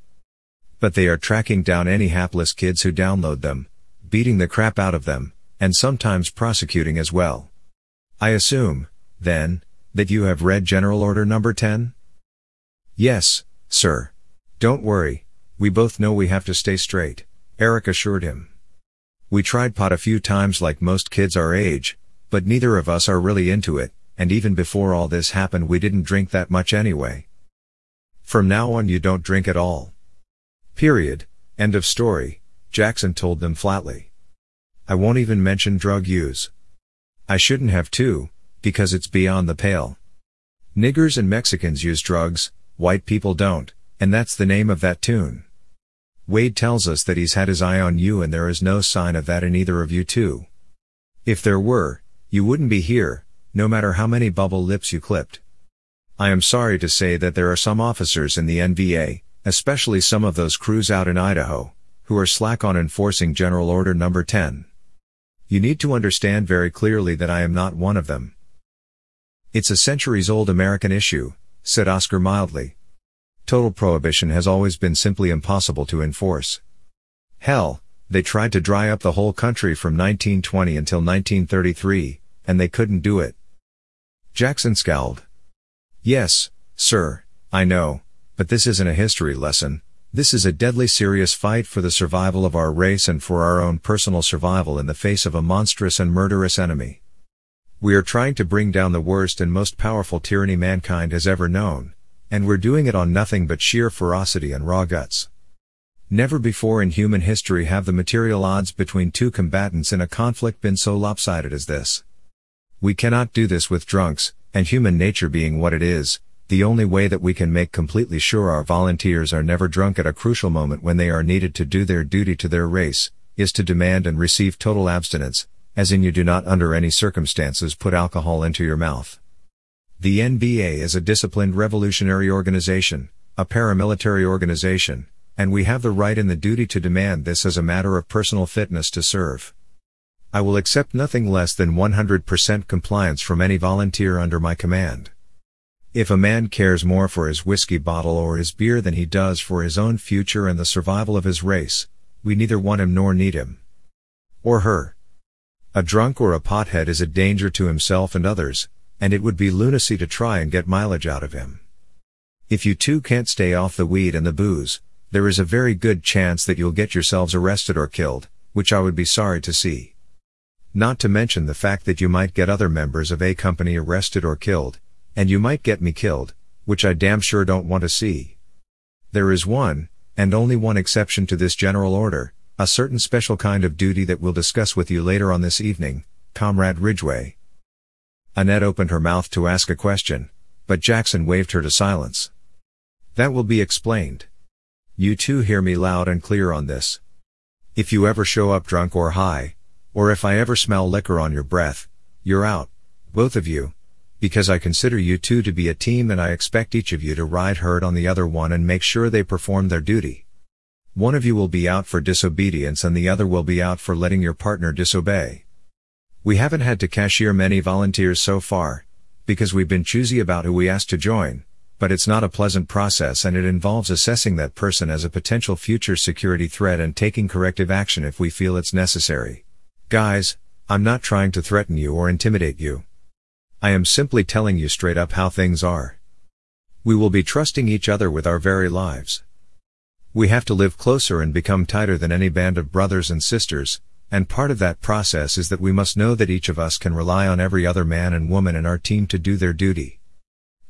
But they are tracking down any hapless kids who download them, beating the crap out of them, and sometimes prosecuting as well. I assume, then, that you have read General Order Number 10? Yes, sir. Don't worry, we both know we have to stay straight, Eric assured him. We tried pot a few times like most kids our age, but neither of us are really into it, and even before all this happened we didn't drink that much anyway. From now on you don't drink at all. Period. End of story, Jackson told them flatly. I won't even mention drug use. I shouldn't have to, because it's beyond the pale. Niggers and Mexicans use drugs, white people don't, and that's the name of that tune. Wade tells us that he's had his eye on you and there is no sign of that in either of you two. If there were, you wouldn't be here, no matter how many bubble lips you clipped. I am sorry to say that there are some officers in the NVA, especially some of those crews out in Idaho, who are slack on enforcing General Order Number 10. You need to understand very clearly that I am not one of them. It's a centuries-old American issue, said Oscar mildly. Total prohibition has always been simply impossible to enforce. Hell, they tried to dry up the whole country from 1920 until 1933, and they couldn't do it. Jackson scowled. Yes, sir, I know, but this isn't a history lesson, this is a deadly serious fight for the survival of our race and for our own personal survival in the face of a monstrous and murderous enemy. We are trying to bring down the worst and most powerful tyranny mankind has ever known, and we're doing it on nothing but sheer ferocity and raw guts. Never before in human history have the material odds between two combatants in a conflict been so lopsided as this. We cannot do this with drunks, and human nature being what it is, the only way that we can make completely sure our volunteers are never drunk at a crucial moment when they are needed to do their duty to their race, is to demand and receive total abstinence, as in you do not under any circumstances put alcohol into your mouth. The NVA is a disciplined revolutionary organization, a paramilitary organization, and we have the right and the duty to demand this as a matter of personal fitness to serve. I will accept nothing less than 100% compliance from any volunteer under my command. If a man cares more for his whiskey bottle or his beer than he does for his own future and the survival of his race, we neither want him nor need him. Or her. A drunk or a pothead is a danger to himself and others, and it would be lunacy to try and get mileage out of him. If you two can't stay off the weed and the booze, there is a very good chance that you'll get yourselves arrested or killed, which I would be sorry to see. Not to mention the fact that you might get other members of A Company arrested or killed, and you might get me killed, which I damn sure don't want to see. There is one, and only one exception to this general order, a certain special kind of duty that we'll discuss with you later on this evening, Comrade Ridgway. Annette opened her mouth to ask a question, but Jackson waved her to silence. That will be explained. You two hear me loud and clear on this. If you ever show up drunk or high, or if I ever smell liquor on your breath, you're out, both of you, because I consider you two to be a team and I expect each of you to ride herd on the other one and make sure they perform their duty. One of you will be out for disobedience and the other will be out for letting your partner disobey. We haven't had to cashier many volunteers so far, because we've been choosy about who we ask to join, but it's not a pleasant process and it involves assessing that person as a potential future security threat and taking corrective action if we feel it's necessary. Guys, I'm not trying to threaten you or intimidate you. I am simply telling you straight up how things are. We will be trusting each other with our very lives. We have to live closer and become tighter than any band of brothers and sisters, and part of that process is that we must know that each of us can rely on every other man and woman in our team to do their duty.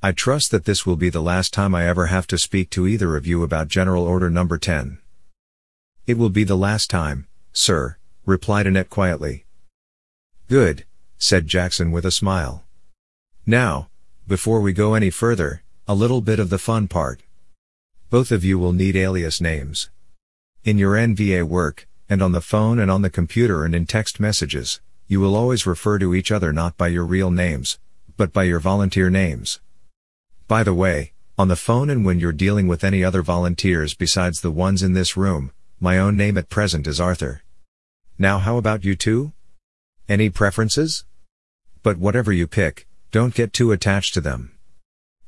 I trust that this will be the last time I ever have to speak to either of you about General Order Number 10. It will be the last time, sir, replied Annette quietly. Good, said Jackson with a smile. Now, before we go any further, a little bit of the fun part. Both of you will need alias names. In your NVA work, and on the phone and on the computer and in text messages, you will always refer to each other not by your real names, but by your volunteer names. By the way, on the phone and when you're dealing with any other volunteers besides the ones in this room, my own name at present is Arthur. Now how about you two? Any preferences? But whatever you pick, don't get too attached to them.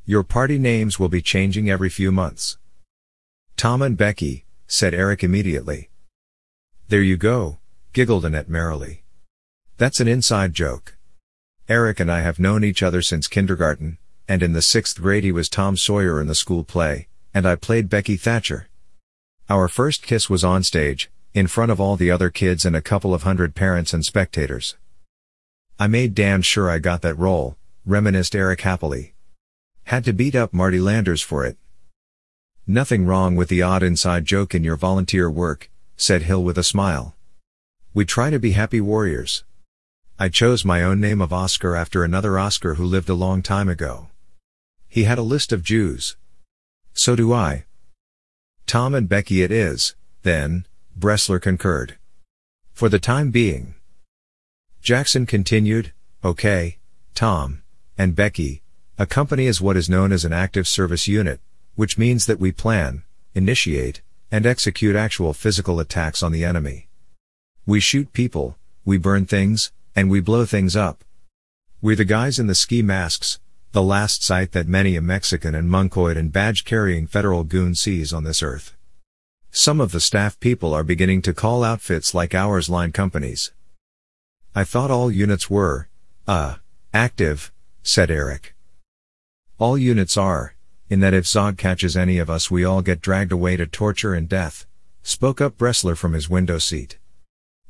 Your party names will be changing every few months. Tom and Becky, said Eric immediately. There you go, giggled Annette merrily. That's an inside joke. Eric and I have known each other since kindergarten, and in the sixth grade he was Tom Sawyer in the school play, and I played Becky Thatcher. Our first kiss was on stage, in front of all the other kids and a couple of hundred parents and spectators. I made damn sure I got that role, reminisced Eric happily. Had to beat up Marty Landers for it. Nothing wrong with the odd inside joke in your volunteer work, said Hill with a smile. We try to be happy warriors. I chose my own name of Oscar after another Oscar who lived a long time ago. He had a list of Jews. So do I. Tom and Becky it is, then, Bressler concurred. For the time being. Jackson continued, okay, Tom, and Becky, a company is what is known as an active service unit, which means that we plan, initiate, and execute actual physical attacks on the enemy. We shoot people, we burn things, and we blow things up. We're the guys in the ski masks, the last sight that many a Mexican and monkoid and badge-carrying federal goon sees on this earth. Some of the staff people are beginning to call outfits like ours line companies. I thought all units were, uh, active, said Eric. All units are, in that if Zog catches any of us we all get dragged away to torture and death, spoke up Bressler from his window seat.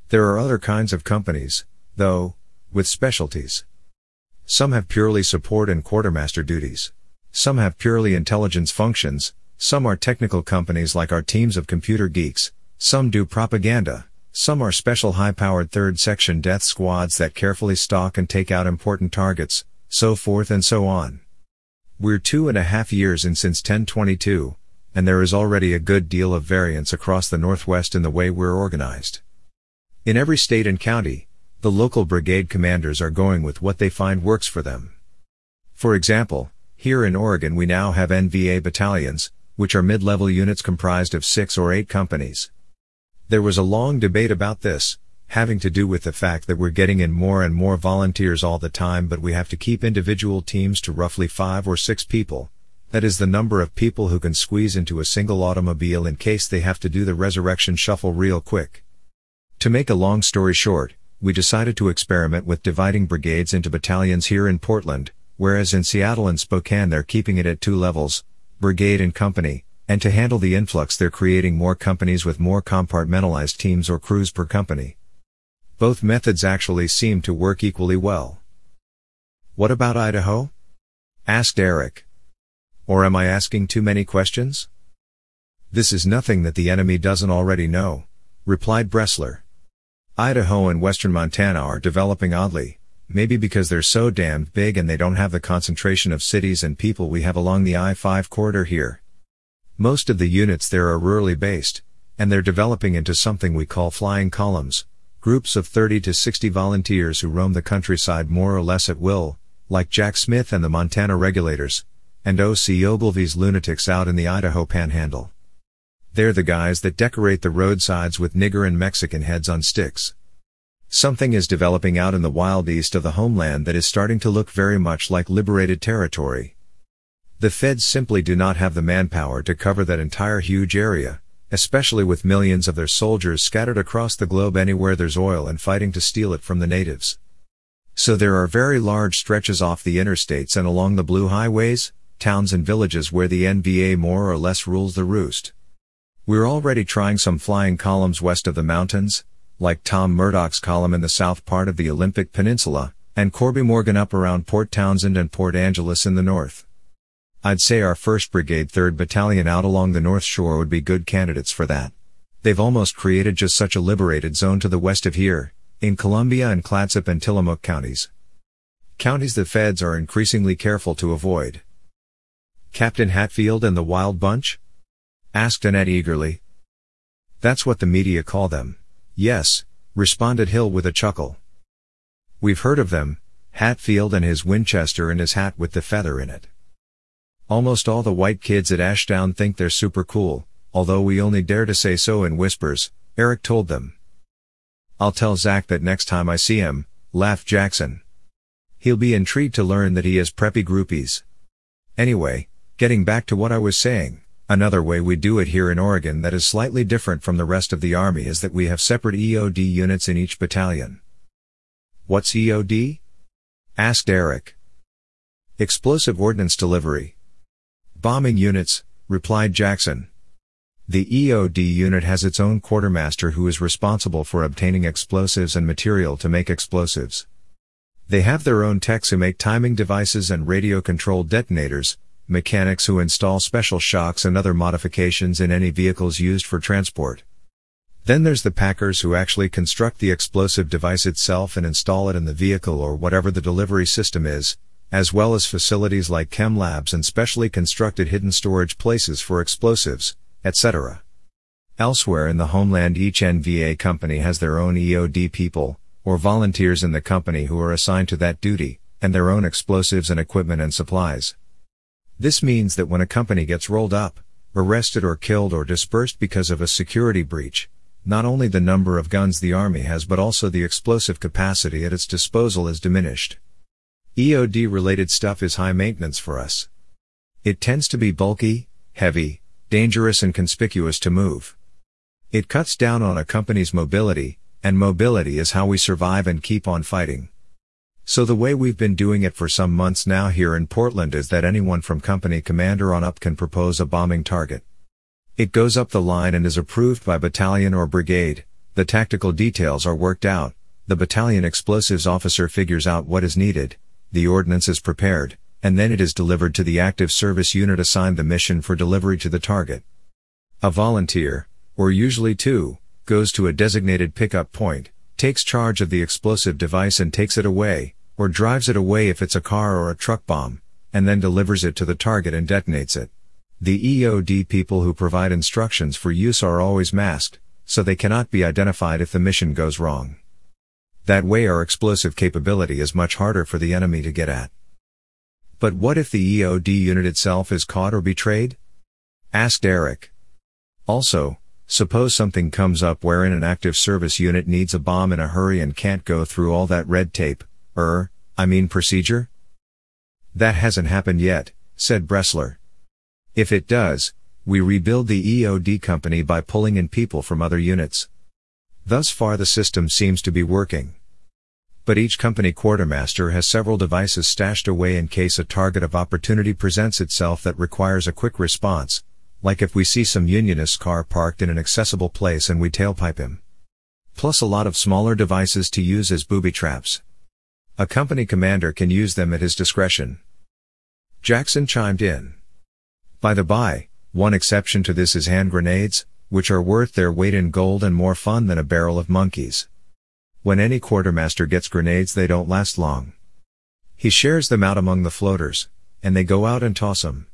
There are other kinds of companies, though, with specialties. Some have purely support and quartermaster duties. Some have purely intelligence functions, some are technical companies like our teams of computer geeks, some do propaganda, some are special high-powered third section death squads that carefully stalk and take out important targets, so forth and so on. We're two and a half years in since 1022, and there is already a good deal of variance across the Northwest in the way we're organized. In every state and county, the local brigade commanders are going with what they find works for them. For example, here in Oregon we now have NVA battalions, which are mid-level units comprised of six or eight companies. There was a long debate about this, having to do with the fact that we're getting in more and more volunteers all the time but we have to keep individual teams to roughly five or six people. That is the number of people who can squeeze into a single automobile in case they have to do the resurrection shuffle real quick. To make a long story short, we decided to experiment with dividing brigades into battalions here in Portland, whereas in Seattle and Spokane they're keeping it at two levels, brigade and company, and to handle the influx they're creating more companies with more compartmentalized teams or crews per company. Both methods actually seem to work equally well. What about Idaho? asked Eric. Or am I asking too many questions? This is nothing that the enemy doesn't already know, replied Bressler. Idaho and western Montana are developing oddly, maybe because they're so damned big and they don't have the concentration of cities and people we have along the I-5 corridor here. Most of the units there are rurally based, and they're developing into something we call flying columns, groups of 30 to 60 volunteers who roam the countryside more or less at will, like Jack Smith and the Montana Regulators, and O.C. Ogilvy's lunatics out in the Idaho Panhandle. They're the guys that decorate the roadsides with nigger and Mexican heads on sticks. Something is developing out in the wild east of the homeland that is starting to look very much like liberated territory. The feds simply do not have the manpower to cover that entire huge area, especially with millions of their soldiers scattered across the globe anywhere there's oil and fighting to steal it from the natives. So there are very large stretches off the interstates and along the blue highways, towns and villages where the NVA more or less rules the roost. We're already trying some flying columns west of the mountains, like Tom Murdoch's column in the south part of the Olympic Peninsula, and Corby Morgan up around Port Townsend and Port Angeles in the north. I'd say our 1st Brigade 3rd Battalion out along the North Shore would be good candidates for that. They've almost created just such a liberated zone to the west of here, in Columbia and Clatsop and Tillamook counties. Counties the feds are increasingly careful to avoid. Captain Hatfield and the Wild Bunch? asked Annette eagerly. That's what the media call them. Yes, responded Hill with a chuckle. We've heard of them, Hatfield and his Winchester and his hat with the feather in it. Almost all the white kids at Ashdown think they're super cool, although we only dare to say so in whispers, Eric told them. I'll tell Zach that next time I see him, laughed Jackson. He'll be intrigued to learn that he has preppy groupies. Anyway, getting back to what I was saying. Another way we do it here in Oregon that is slightly different from the rest of the Army is that we have separate EOD units in each battalion. What's EOD? asked Eric. Explosive Ordnance Delivery. Bombing units, replied Jackson. The EOD unit has its own quartermaster who is responsible for obtaining explosives and material to make explosives. They have their own techs who make timing devices and radio-controlled detonators, mechanics who install special shocks and other modifications in any vehicles used for transport. Then there's the packers who actually construct the explosive device itself and install it in the vehicle or whatever the delivery system is, as well as facilities like chem labs and specially constructed hidden storage places for explosives, etc. Elsewhere in the homeland each NVA company has their own EOD people, or volunteers in the company who are assigned to that duty, and their own explosives and equipment and supplies. This means that when a company gets rolled up, arrested or killed or dispersed because of a security breach, not only the number of guns the Army has but also the explosive capacity at its disposal is diminished. EOD related stuff is high maintenance for us. It tends to be bulky, heavy, dangerous and conspicuous to move. It cuts down on a company's mobility, and mobility is how we survive and keep on fighting. So the way we've been doing it for some months now here in Portland is that anyone from company commander on up can propose a bombing target. It goes up the line and is approved by battalion or brigade, the tactical details are worked out, the battalion explosives officer figures out what is needed, the ordnance is prepared, and then it is delivered to the active service unit assigned the mission for delivery to the target. A volunteer, or usually two, goes to a designated pickup point, takes charge of the explosive device and takes it away, or drives it away if it's a car or a truck bomb, and then delivers it to the target and detonates it. The EOD people who provide instructions for use are always masked, so they cannot be identified if the mission goes wrong. That way our explosive capability is much harder for the enemy to get at. But what if the EOD unit itself is caught or betrayed? Asked Eric. Also, suppose something comes up wherein an active service unit needs a bomb in a hurry and can't go through all that red tape, er, I mean procedure? That hasn't happened yet, said Bressler. If it does, we rebuild the EOD company by pulling in people from other units. Thus far the system seems to be working. But each company quartermaster has several devices stashed away in case a target of opportunity presents itself that requires a quick response, like if we see some unionist car parked in an accessible place and we tailpipe him. Plus a lot of smaller devices to use as booby traps. A company commander can use them at his discretion. Jackson chimed in. By the by, one exception to this is hand grenades, which are worth their weight in gold and more fun than a barrel of monkeys. When any quartermaster gets grenades they don't last long. He shares them out among the floaters, and they go out and toss them.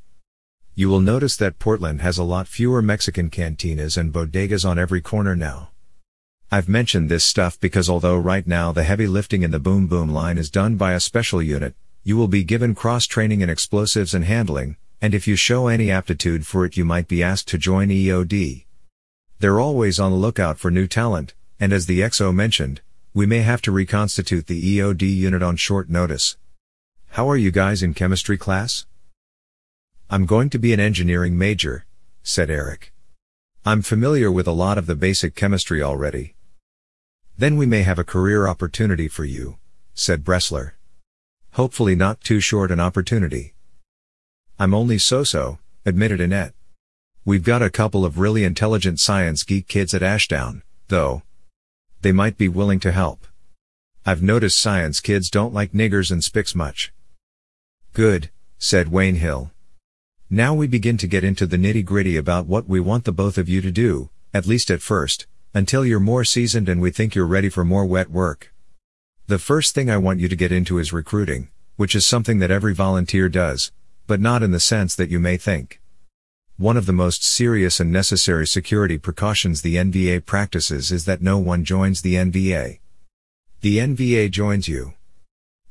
You will notice that Portland has a lot fewer Mexican cantinas and bodegas on every corner now. I've mentioned this stuff because although right now the heavy lifting in the boom boom line is done by a special unit, you will be given cross training in explosives and handling, and if you show any aptitude for it you might be asked to join EOD. They're always on the lookout for new talent, and as the XO mentioned, we may have to reconstitute the EOD unit on short notice. How are you guys in chemistry class? I'm going to be an engineering major, said Eric. I'm familiar with a lot of the basic chemistry already. Then we may have a career opportunity for you, said Bressler. Hopefully not too short an opportunity. I'm only so-so, admitted Annette. We've got a couple of really intelligent science geek kids at Ashdown, though. They might be willing to help. I've noticed science kids don't like niggers and spics much. Good, said Wayne Hill. Now we begin to get into the nitty gritty about what we want the both of you to do, at least at first, until you're more seasoned and we think you're ready for more wet work. The first thing I want you to get into is recruiting, which is something that every volunteer does, but not in the sense that you may think. One of the most serious and necessary security precautions the NVA practices is that no one joins the NVA. The NVA joins you.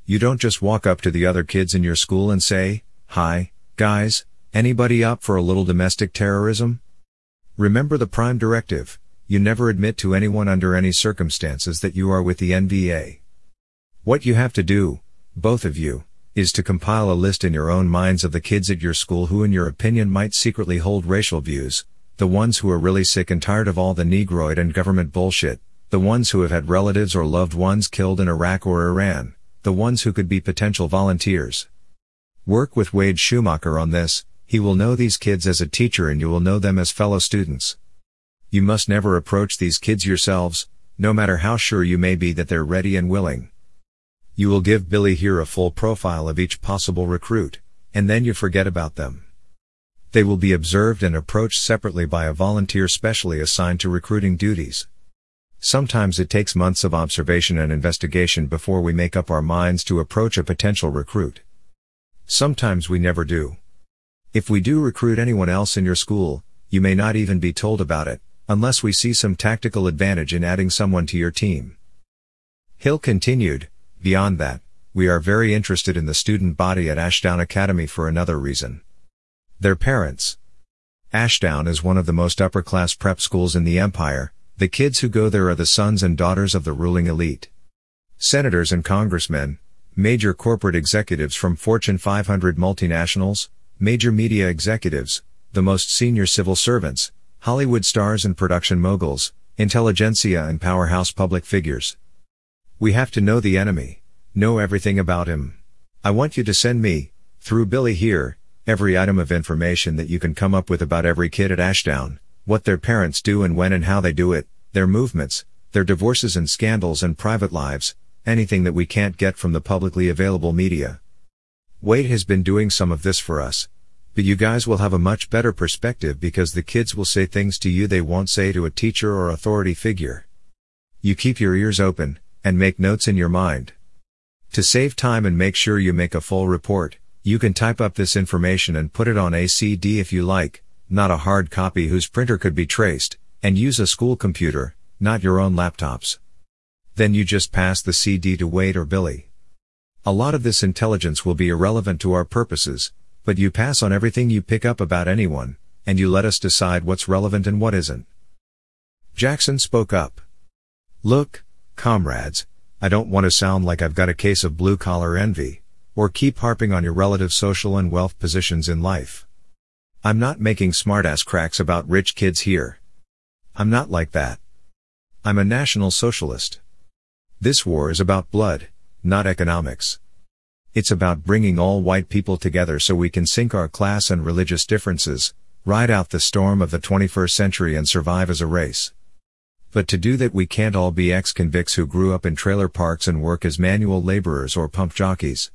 You don't just walk up to the other kids in your school and say, Hi, guys, anybody up for a little domestic terrorism? Remember the prime directive, you never admit to anyone under any circumstances that you are with the NVA. What you have to do, both of you, is to compile a list in your own minds of the kids at your school who in your opinion might secretly hold racial views, the ones who are really sick and tired of all the negroid and government bullshit, the ones who have had relatives or loved ones killed in Iraq or Iran, the ones who could be potential volunteers. Work with Wade Schumacher on this, He will know these kids as a teacher and you will know them as fellow students. You must never approach these kids yourselves, no matter how sure you may be that they're ready and willing. You will give Billy here a full profile of each possible recruit, and then you forget about them. They will be observed and approached separately by a volunteer specially assigned to recruiting duties. Sometimes it takes months of observation and investigation before we make up our minds to approach a potential recruit. Sometimes we never do. If we do recruit anyone else in your school, you may not even be told about it, unless we see some tactical advantage in adding someone to your team. Hill continued, beyond that, we are very interested in the student body at Ashdown Academy for another reason. Their parents. Ashdown is one of the most upper class prep schools in the empire, the kids who go there are the sons and daughters of the ruling elite. Senators and congressmen, major corporate executives from Fortune 500 multinationals, major media executives, the most senior civil servants, Hollywood stars and production moguls, intelligentsia and powerhouse public figures. We have to know the enemy, know everything about him. I want you to send me, through Billy here, every item of information that you can come up with about every kid at Ashdown, what their parents do and when and how they do it, their movements, their divorces and scandals and private lives, anything that we can't get from the publicly available media. Wade has been doing some of this for us, but you guys will have a much better perspective because the kids will say things to you they won't say to a teacher or authority figure. You keep your ears open, and make notes in your mind. To save time and make sure you make a full report, you can type up this information and put it on a CD if you like, not a hard copy whose printer could be traced, and use a school computer, not your own laptops. Then you just pass the CD to Wade or Billy. A lot of this intelligence will be irrelevant to our purposes, but you pass on everything you pick up about anyone, and you let us decide what's relevant and what isn't. Jackson spoke up. Look, comrades, I don't want to sound like I've got a case of blue collar envy, or keep harping on your relative social and wealth positions in life. I'm not making smartass cracks about rich kids here. I'm not like that. I'm a national socialist. This war is about blood, not economics. It's about bringing all white people together so we can sink our class and religious differences, ride out the storm of the 21st century and survive as a race. But to do that we can't all be ex-convicts who grew up in trailer parks and work as manual laborers or pump jockeys.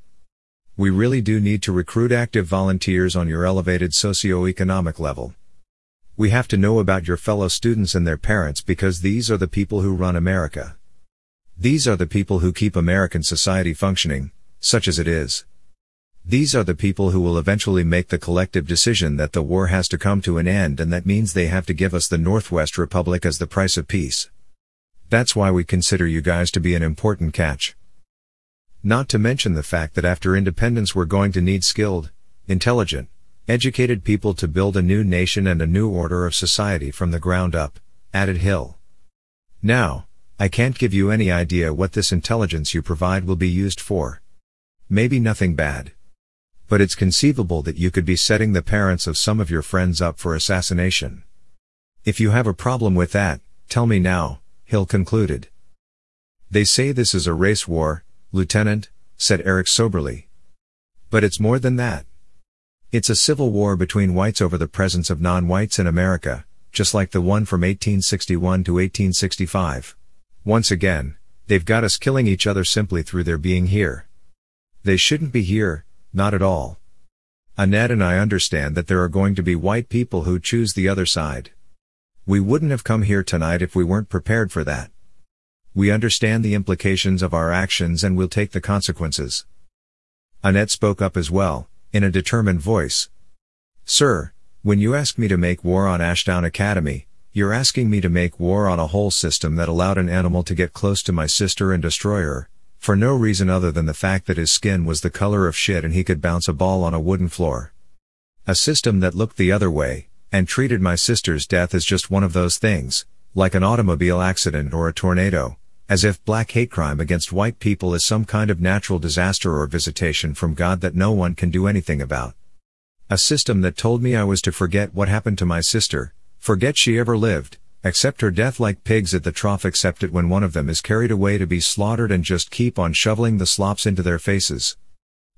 We really do need to recruit active volunteers on your elevated socio-economic level. We have to know about your fellow students and their parents because these are the people who run America. These are the people who keep American society functioning, such as it is. These are the people who will eventually make the collective decision that the war has to come to an end and that means they have to give us the Northwest Republic as the price of peace. That's why we consider you guys to be an important catch. Not to mention the fact that after independence we're going to need skilled, intelligent, educated people to build a new nation and a new order of society from the ground up, added Hill. Now, I can't give you any idea what this intelligence you provide will be used for. Maybe nothing bad. But it's conceivable that you could be setting the parents of some of your friends up for assassination. If you have a problem with that, tell me now, Hill concluded. They say this is a race war, Lieutenant, said Eric soberly. But it's more than that. It's a civil war between whites over the presence of non-whites in America, just like the one from 1861 to 1865. Once again, they've got us killing each other simply through their being here. They shouldn't be here, not at all. Annette and I understand that there are going to be white people who choose the other side. We wouldn't have come here tonight if we weren't prepared for that. We understand the implications of our actions and will take the consequences. Annette spoke up as well, in a determined voice. Sir, when you ask me to make war on Ashdown Academy, you're asking me to make war on a whole system that allowed an animal to get close to my sister and destroy her, for no reason other than the fact that his skin was the color of shit and he could bounce a ball on a wooden floor. A system that looked the other way, and treated my sister's death as just one of those things, like an automobile accident or a tornado, as if black hate crime against white people is some kind of natural disaster or visitation from God that no one can do anything about. A system that told me I was to forget what happened to my sister, forget she ever lived, accept her death like pigs at the trough accept it when one of them is carried away to be slaughtered and just keep on shoveling the slops into their faces.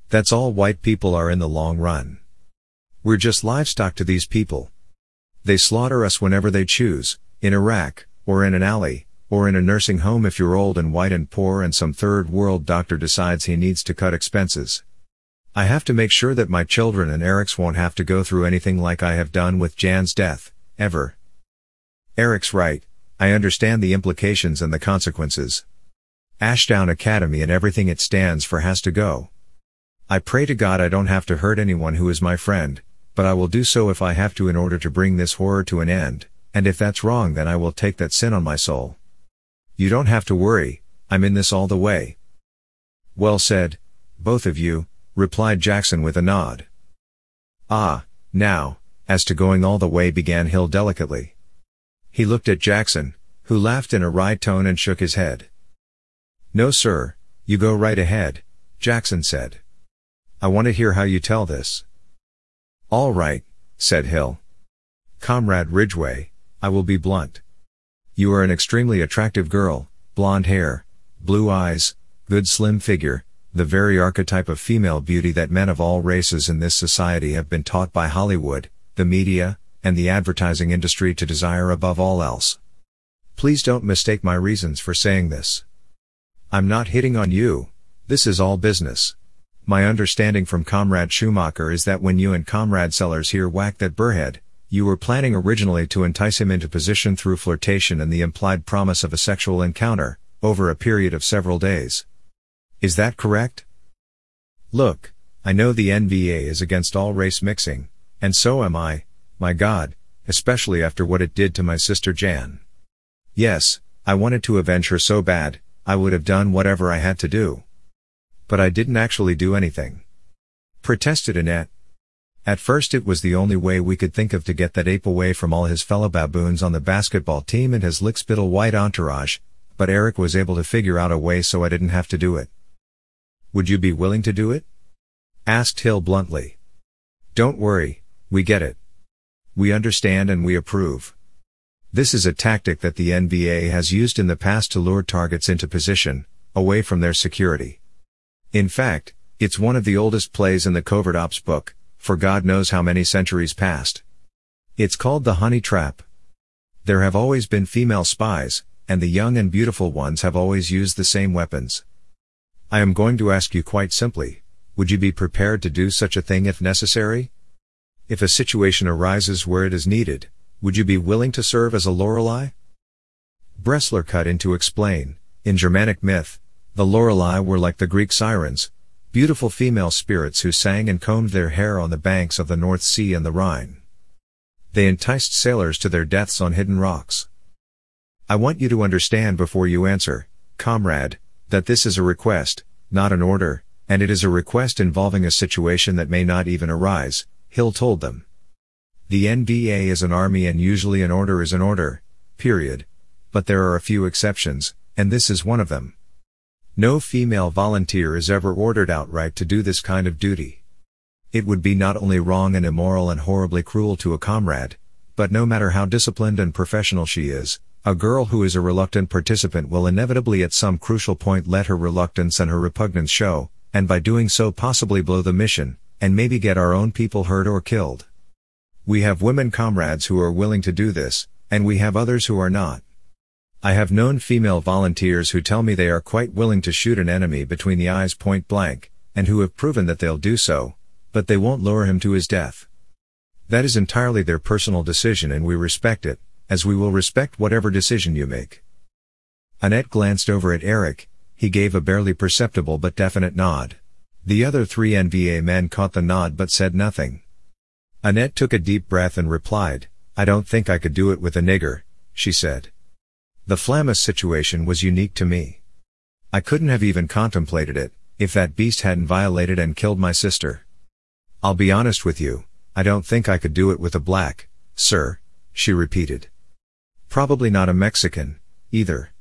That's all white people are in the long run. We're just livestock to these people. They slaughter us whenever they choose, in Iraq, or in an alley, or in a nursing home if you're old and white and poor and some third world doctor decides he needs to cut expenses. I have to make sure that my children and Eric's won't have to go through anything like I have done with Jan's death, ever. Eric's right, I understand the implications and the consequences. Ashdown Academy and everything it stands for has to go. I pray to God I don't have to hurt anyone who is my friend, but I will do so if I have to in order to bring this horror to an end, and if that's wrong then I will take that sin on my soul. You don't have to worry, I'm in this all the way. Well said, both of you, replied Jackson with a nod. Ah, now, as to going all the way began Hill delicately. He looked at Jackson, who laughed in a wry tone and shook his head. No sir, you go right ahead, Jackson said. I want to hear how you tell this. All right, said Hill. Comrade Ridgway, I will be blunt. You are an extremely attractive girl, blonde hair, blue eyes, good slim figure, the very archetype of female beauty that men of all races in this society have been taught by Hollywood, the media, and the advertising industry to desire above all else. Please don't mistake my reasons for saying this. I'm not hitting on you, this is all business. My understanding from Comrade Schumacher is that when you and Comrade Sellers here whacked that burrhead, you were planning originally to entice him into position through flirtation and the implied promise of a sexual encounter, over a period of several days. Is that correct? Look, I know the NVA is against all race mixing, and so am I, my God, especially after what it did to my sister Jan. Yes, I wanted to avenge her so bad, I would have done whatever I had to do. But I didn't actually do anything. Protested Annette. At first it was the only way we could think of to get that ape away from all his fellow baboons on the basketball team and his lickspittle white entourage, but Eric was able to figure out a way so I didn't have to do it. Would you be willing to do it? Asked Hill bluntly. Don't worry, we get it. We understand and we approve. This is a tactic that the NVA has used in the past to lure targets into position, away from their security. In fact, it's one of the oldest plays in the Covert Ops book, for God knows how many centuries past. It's called the honey trap. There have always been female spies, and the young and beautiful ones have always used the same weapons. I am going to ask you quite simply, would you be prepared to do such a thing if necessary? If a situation arises where it is needed, would you be willing to serve as a Lorelei? Bressler cut in to explain, in Germanic myth, the Lorelei were like the Greek sirens, beautiful female spirits who sang and combed their hair on the banks of the North Sea and the Rhine. They enticed sailors to their deaths on hidden rocks. I want you to understand before you answer, comrade, that this is a request, not an order, and it is a request involving a situation that may not even arise, Hill told them. The NVA is an army and usually an order is an order, period. But there are a few exceptions, and this is one of them. No female volunteer is ever ordered outright to do this kind of duty. It would be not only wrong and immoral and horribly cruel to a comrade, but no matter how disciplined and professional she is, a girl who is a reluctant participant will inevitably at some crucial point let her reluctance and her repugnance show, and by doing so possibly blow the mission, and maybe get our own people hurt or killed. We have women comrades who are willing to do this, and we have others who are not. I have known female volunteers who tell me they are quite willing to shoot an enemy between the eyes point blank, and who have proven that they'll do so, but they won't lure him to his death. That is entirely their personal decision and we respect it, as we will respect whatever decision you make. Annette glanced over at Eric, he gave a barely perceptible but definite nod. The other three NVA men caught the nod but said nothing. Annette took a deep breath and replied, I don't think I could do it with a nigger, she said. The Flammus situation was unique to me. I couldn't have even contemplated it, if that beast hadn't violated and killed my sister. I'll be honest with you, I don't think I could do it with a black, sir, she repeated. Probably not a Mexican, either.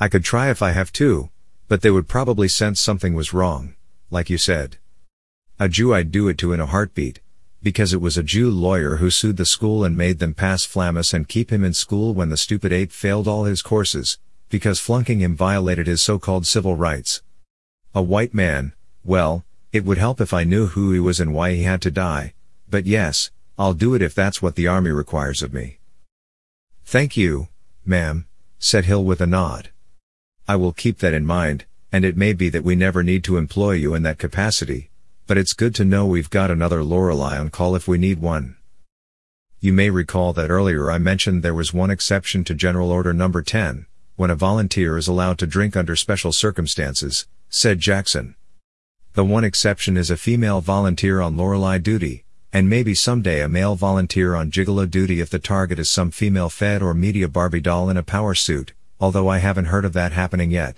I could try if I have to, but they would probably sense something was wrong, like you said. A Jew I'd do it to in a heartbeat, because it was a Jew lawyer who sued the school and made them pass Flammus and keep him in school when the stupid ape failed all his courses, because flunking him violated his so-called civil rights. A white man, well, it would help if I knew who he was and why he had to die, But yes, I'll do it if that's what the army requires of me. Thank you, ma'am, said Hill with a nod. I will keep that in mind, and it may be that we never need to employ you in that capacity, but it's good to know we've got another Lorelei on call if we need one. You may recall that earlier I mentioned there was one exception to General Order Number 10, when a volunteer is allowed to drink under special circumstances, said Jackson. The one exception is a female volunteer on Lorelei duty, and maybe someday a male volunteer on Gigolo duty if the target is some female Fed or media Barbie doll in a power suit, although I haven't heard of that happening yet.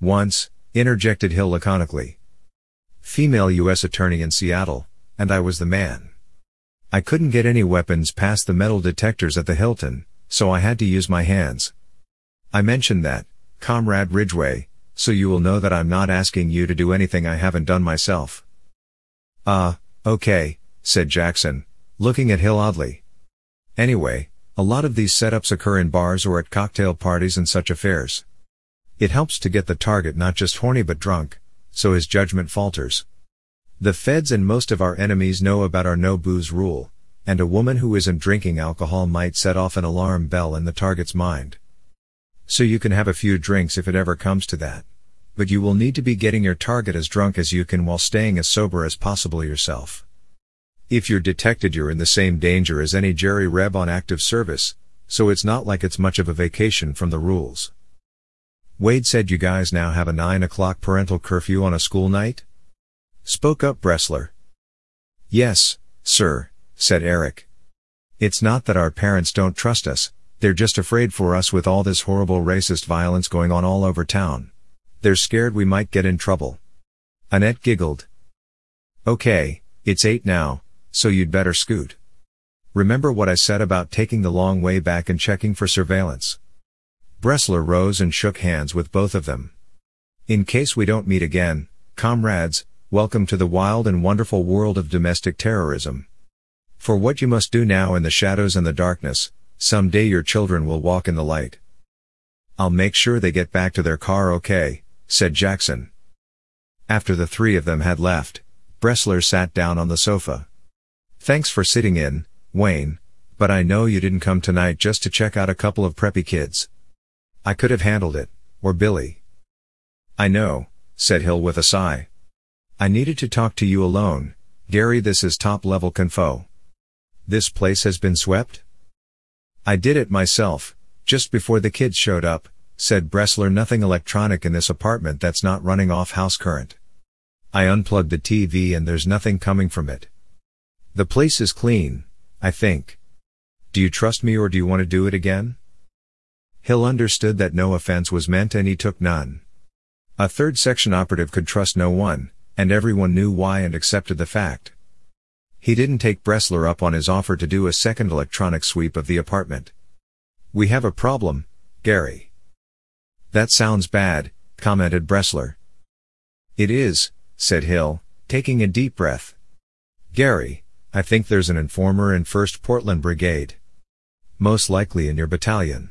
Once, interjected Hill laconically. Female U.S. Attorney in Seattle, and I was the man. I couldn't get any weapons past the metal detectors at the Hilton, so I had to use my hands. I mentioned that, Comrade Ridgway, so you will know that I'm not asking you to do anything I haven't done myself. Ah, uh, okay, said Jackson, looking at Hill oddly. Anyway, a lot of these setups occur in bars or at cocktail parties and such affairs. It helps to get the target not just horny but drunk, so his judgment falters. The feds and most of our enemies know about our no booze rule, and a woman who isn't drinking alcohol might set off an alarm bell in the target's mind. So you can have a few drinks if it ever comes to that. But you will need to be getting your target as drunk as you can while staying as sober as possible yourself. If you're detected you're in the same danger as any Jerry Reb on active service, so it's not like it's much of a vacation from the rules. Wade said you guys now have a 9 o'clock parental curfew on a school night? Spoke up Bressler. Yes, sir, said Eric. It's not that our parents don't trust us, they're just afraid for us with all this horrible racist violence going on all over town. They're scared we might get in trouble. Annette giggled. Okay, it's eight now, so you'd better scoot. Remember what I said about taking the long way back and checking for surveillance. Bressler rose and shook hands with both of them. In case we don't meet again, comrades, welcome to the wild and wonderful world of domestic terrorism. For what you must do now in the shadows and the darkness, Someday your children will walk in the light. I'll make sure they get back to their car okay, said Jackson. After the three of them had left, Bressler sat down on the sofa. Thanks for sitting in, Wayne, but I know you didn't come tonight just to check out a couple of preppy kids. I could have handled it, or Billy. I know, said Hill with a sigh. I needed to talk to you alone, Gary this is top level confo. This place has been swept? I did it myself, just before the kids showed up, said Bressler nothing electronic in this apartment that's not running off house current. I unplugged the TV and there's nothing coming from it. The place is clean, I think. Do you trust me or do you want to do it again? Hill understood that no offense was meant and he took none. A third section operative could trust no one, and everyone knew why and accepted the fact. He didn't take Bressler up on his offer to do a second electronic sweep of the apartment. We have a problem, Gary. That sounds bad, commented Bressler. It is, said Hill, taking a deep breath. Gary, I think there's an informer in 1st Portland Brigade. Most likely in your battalion.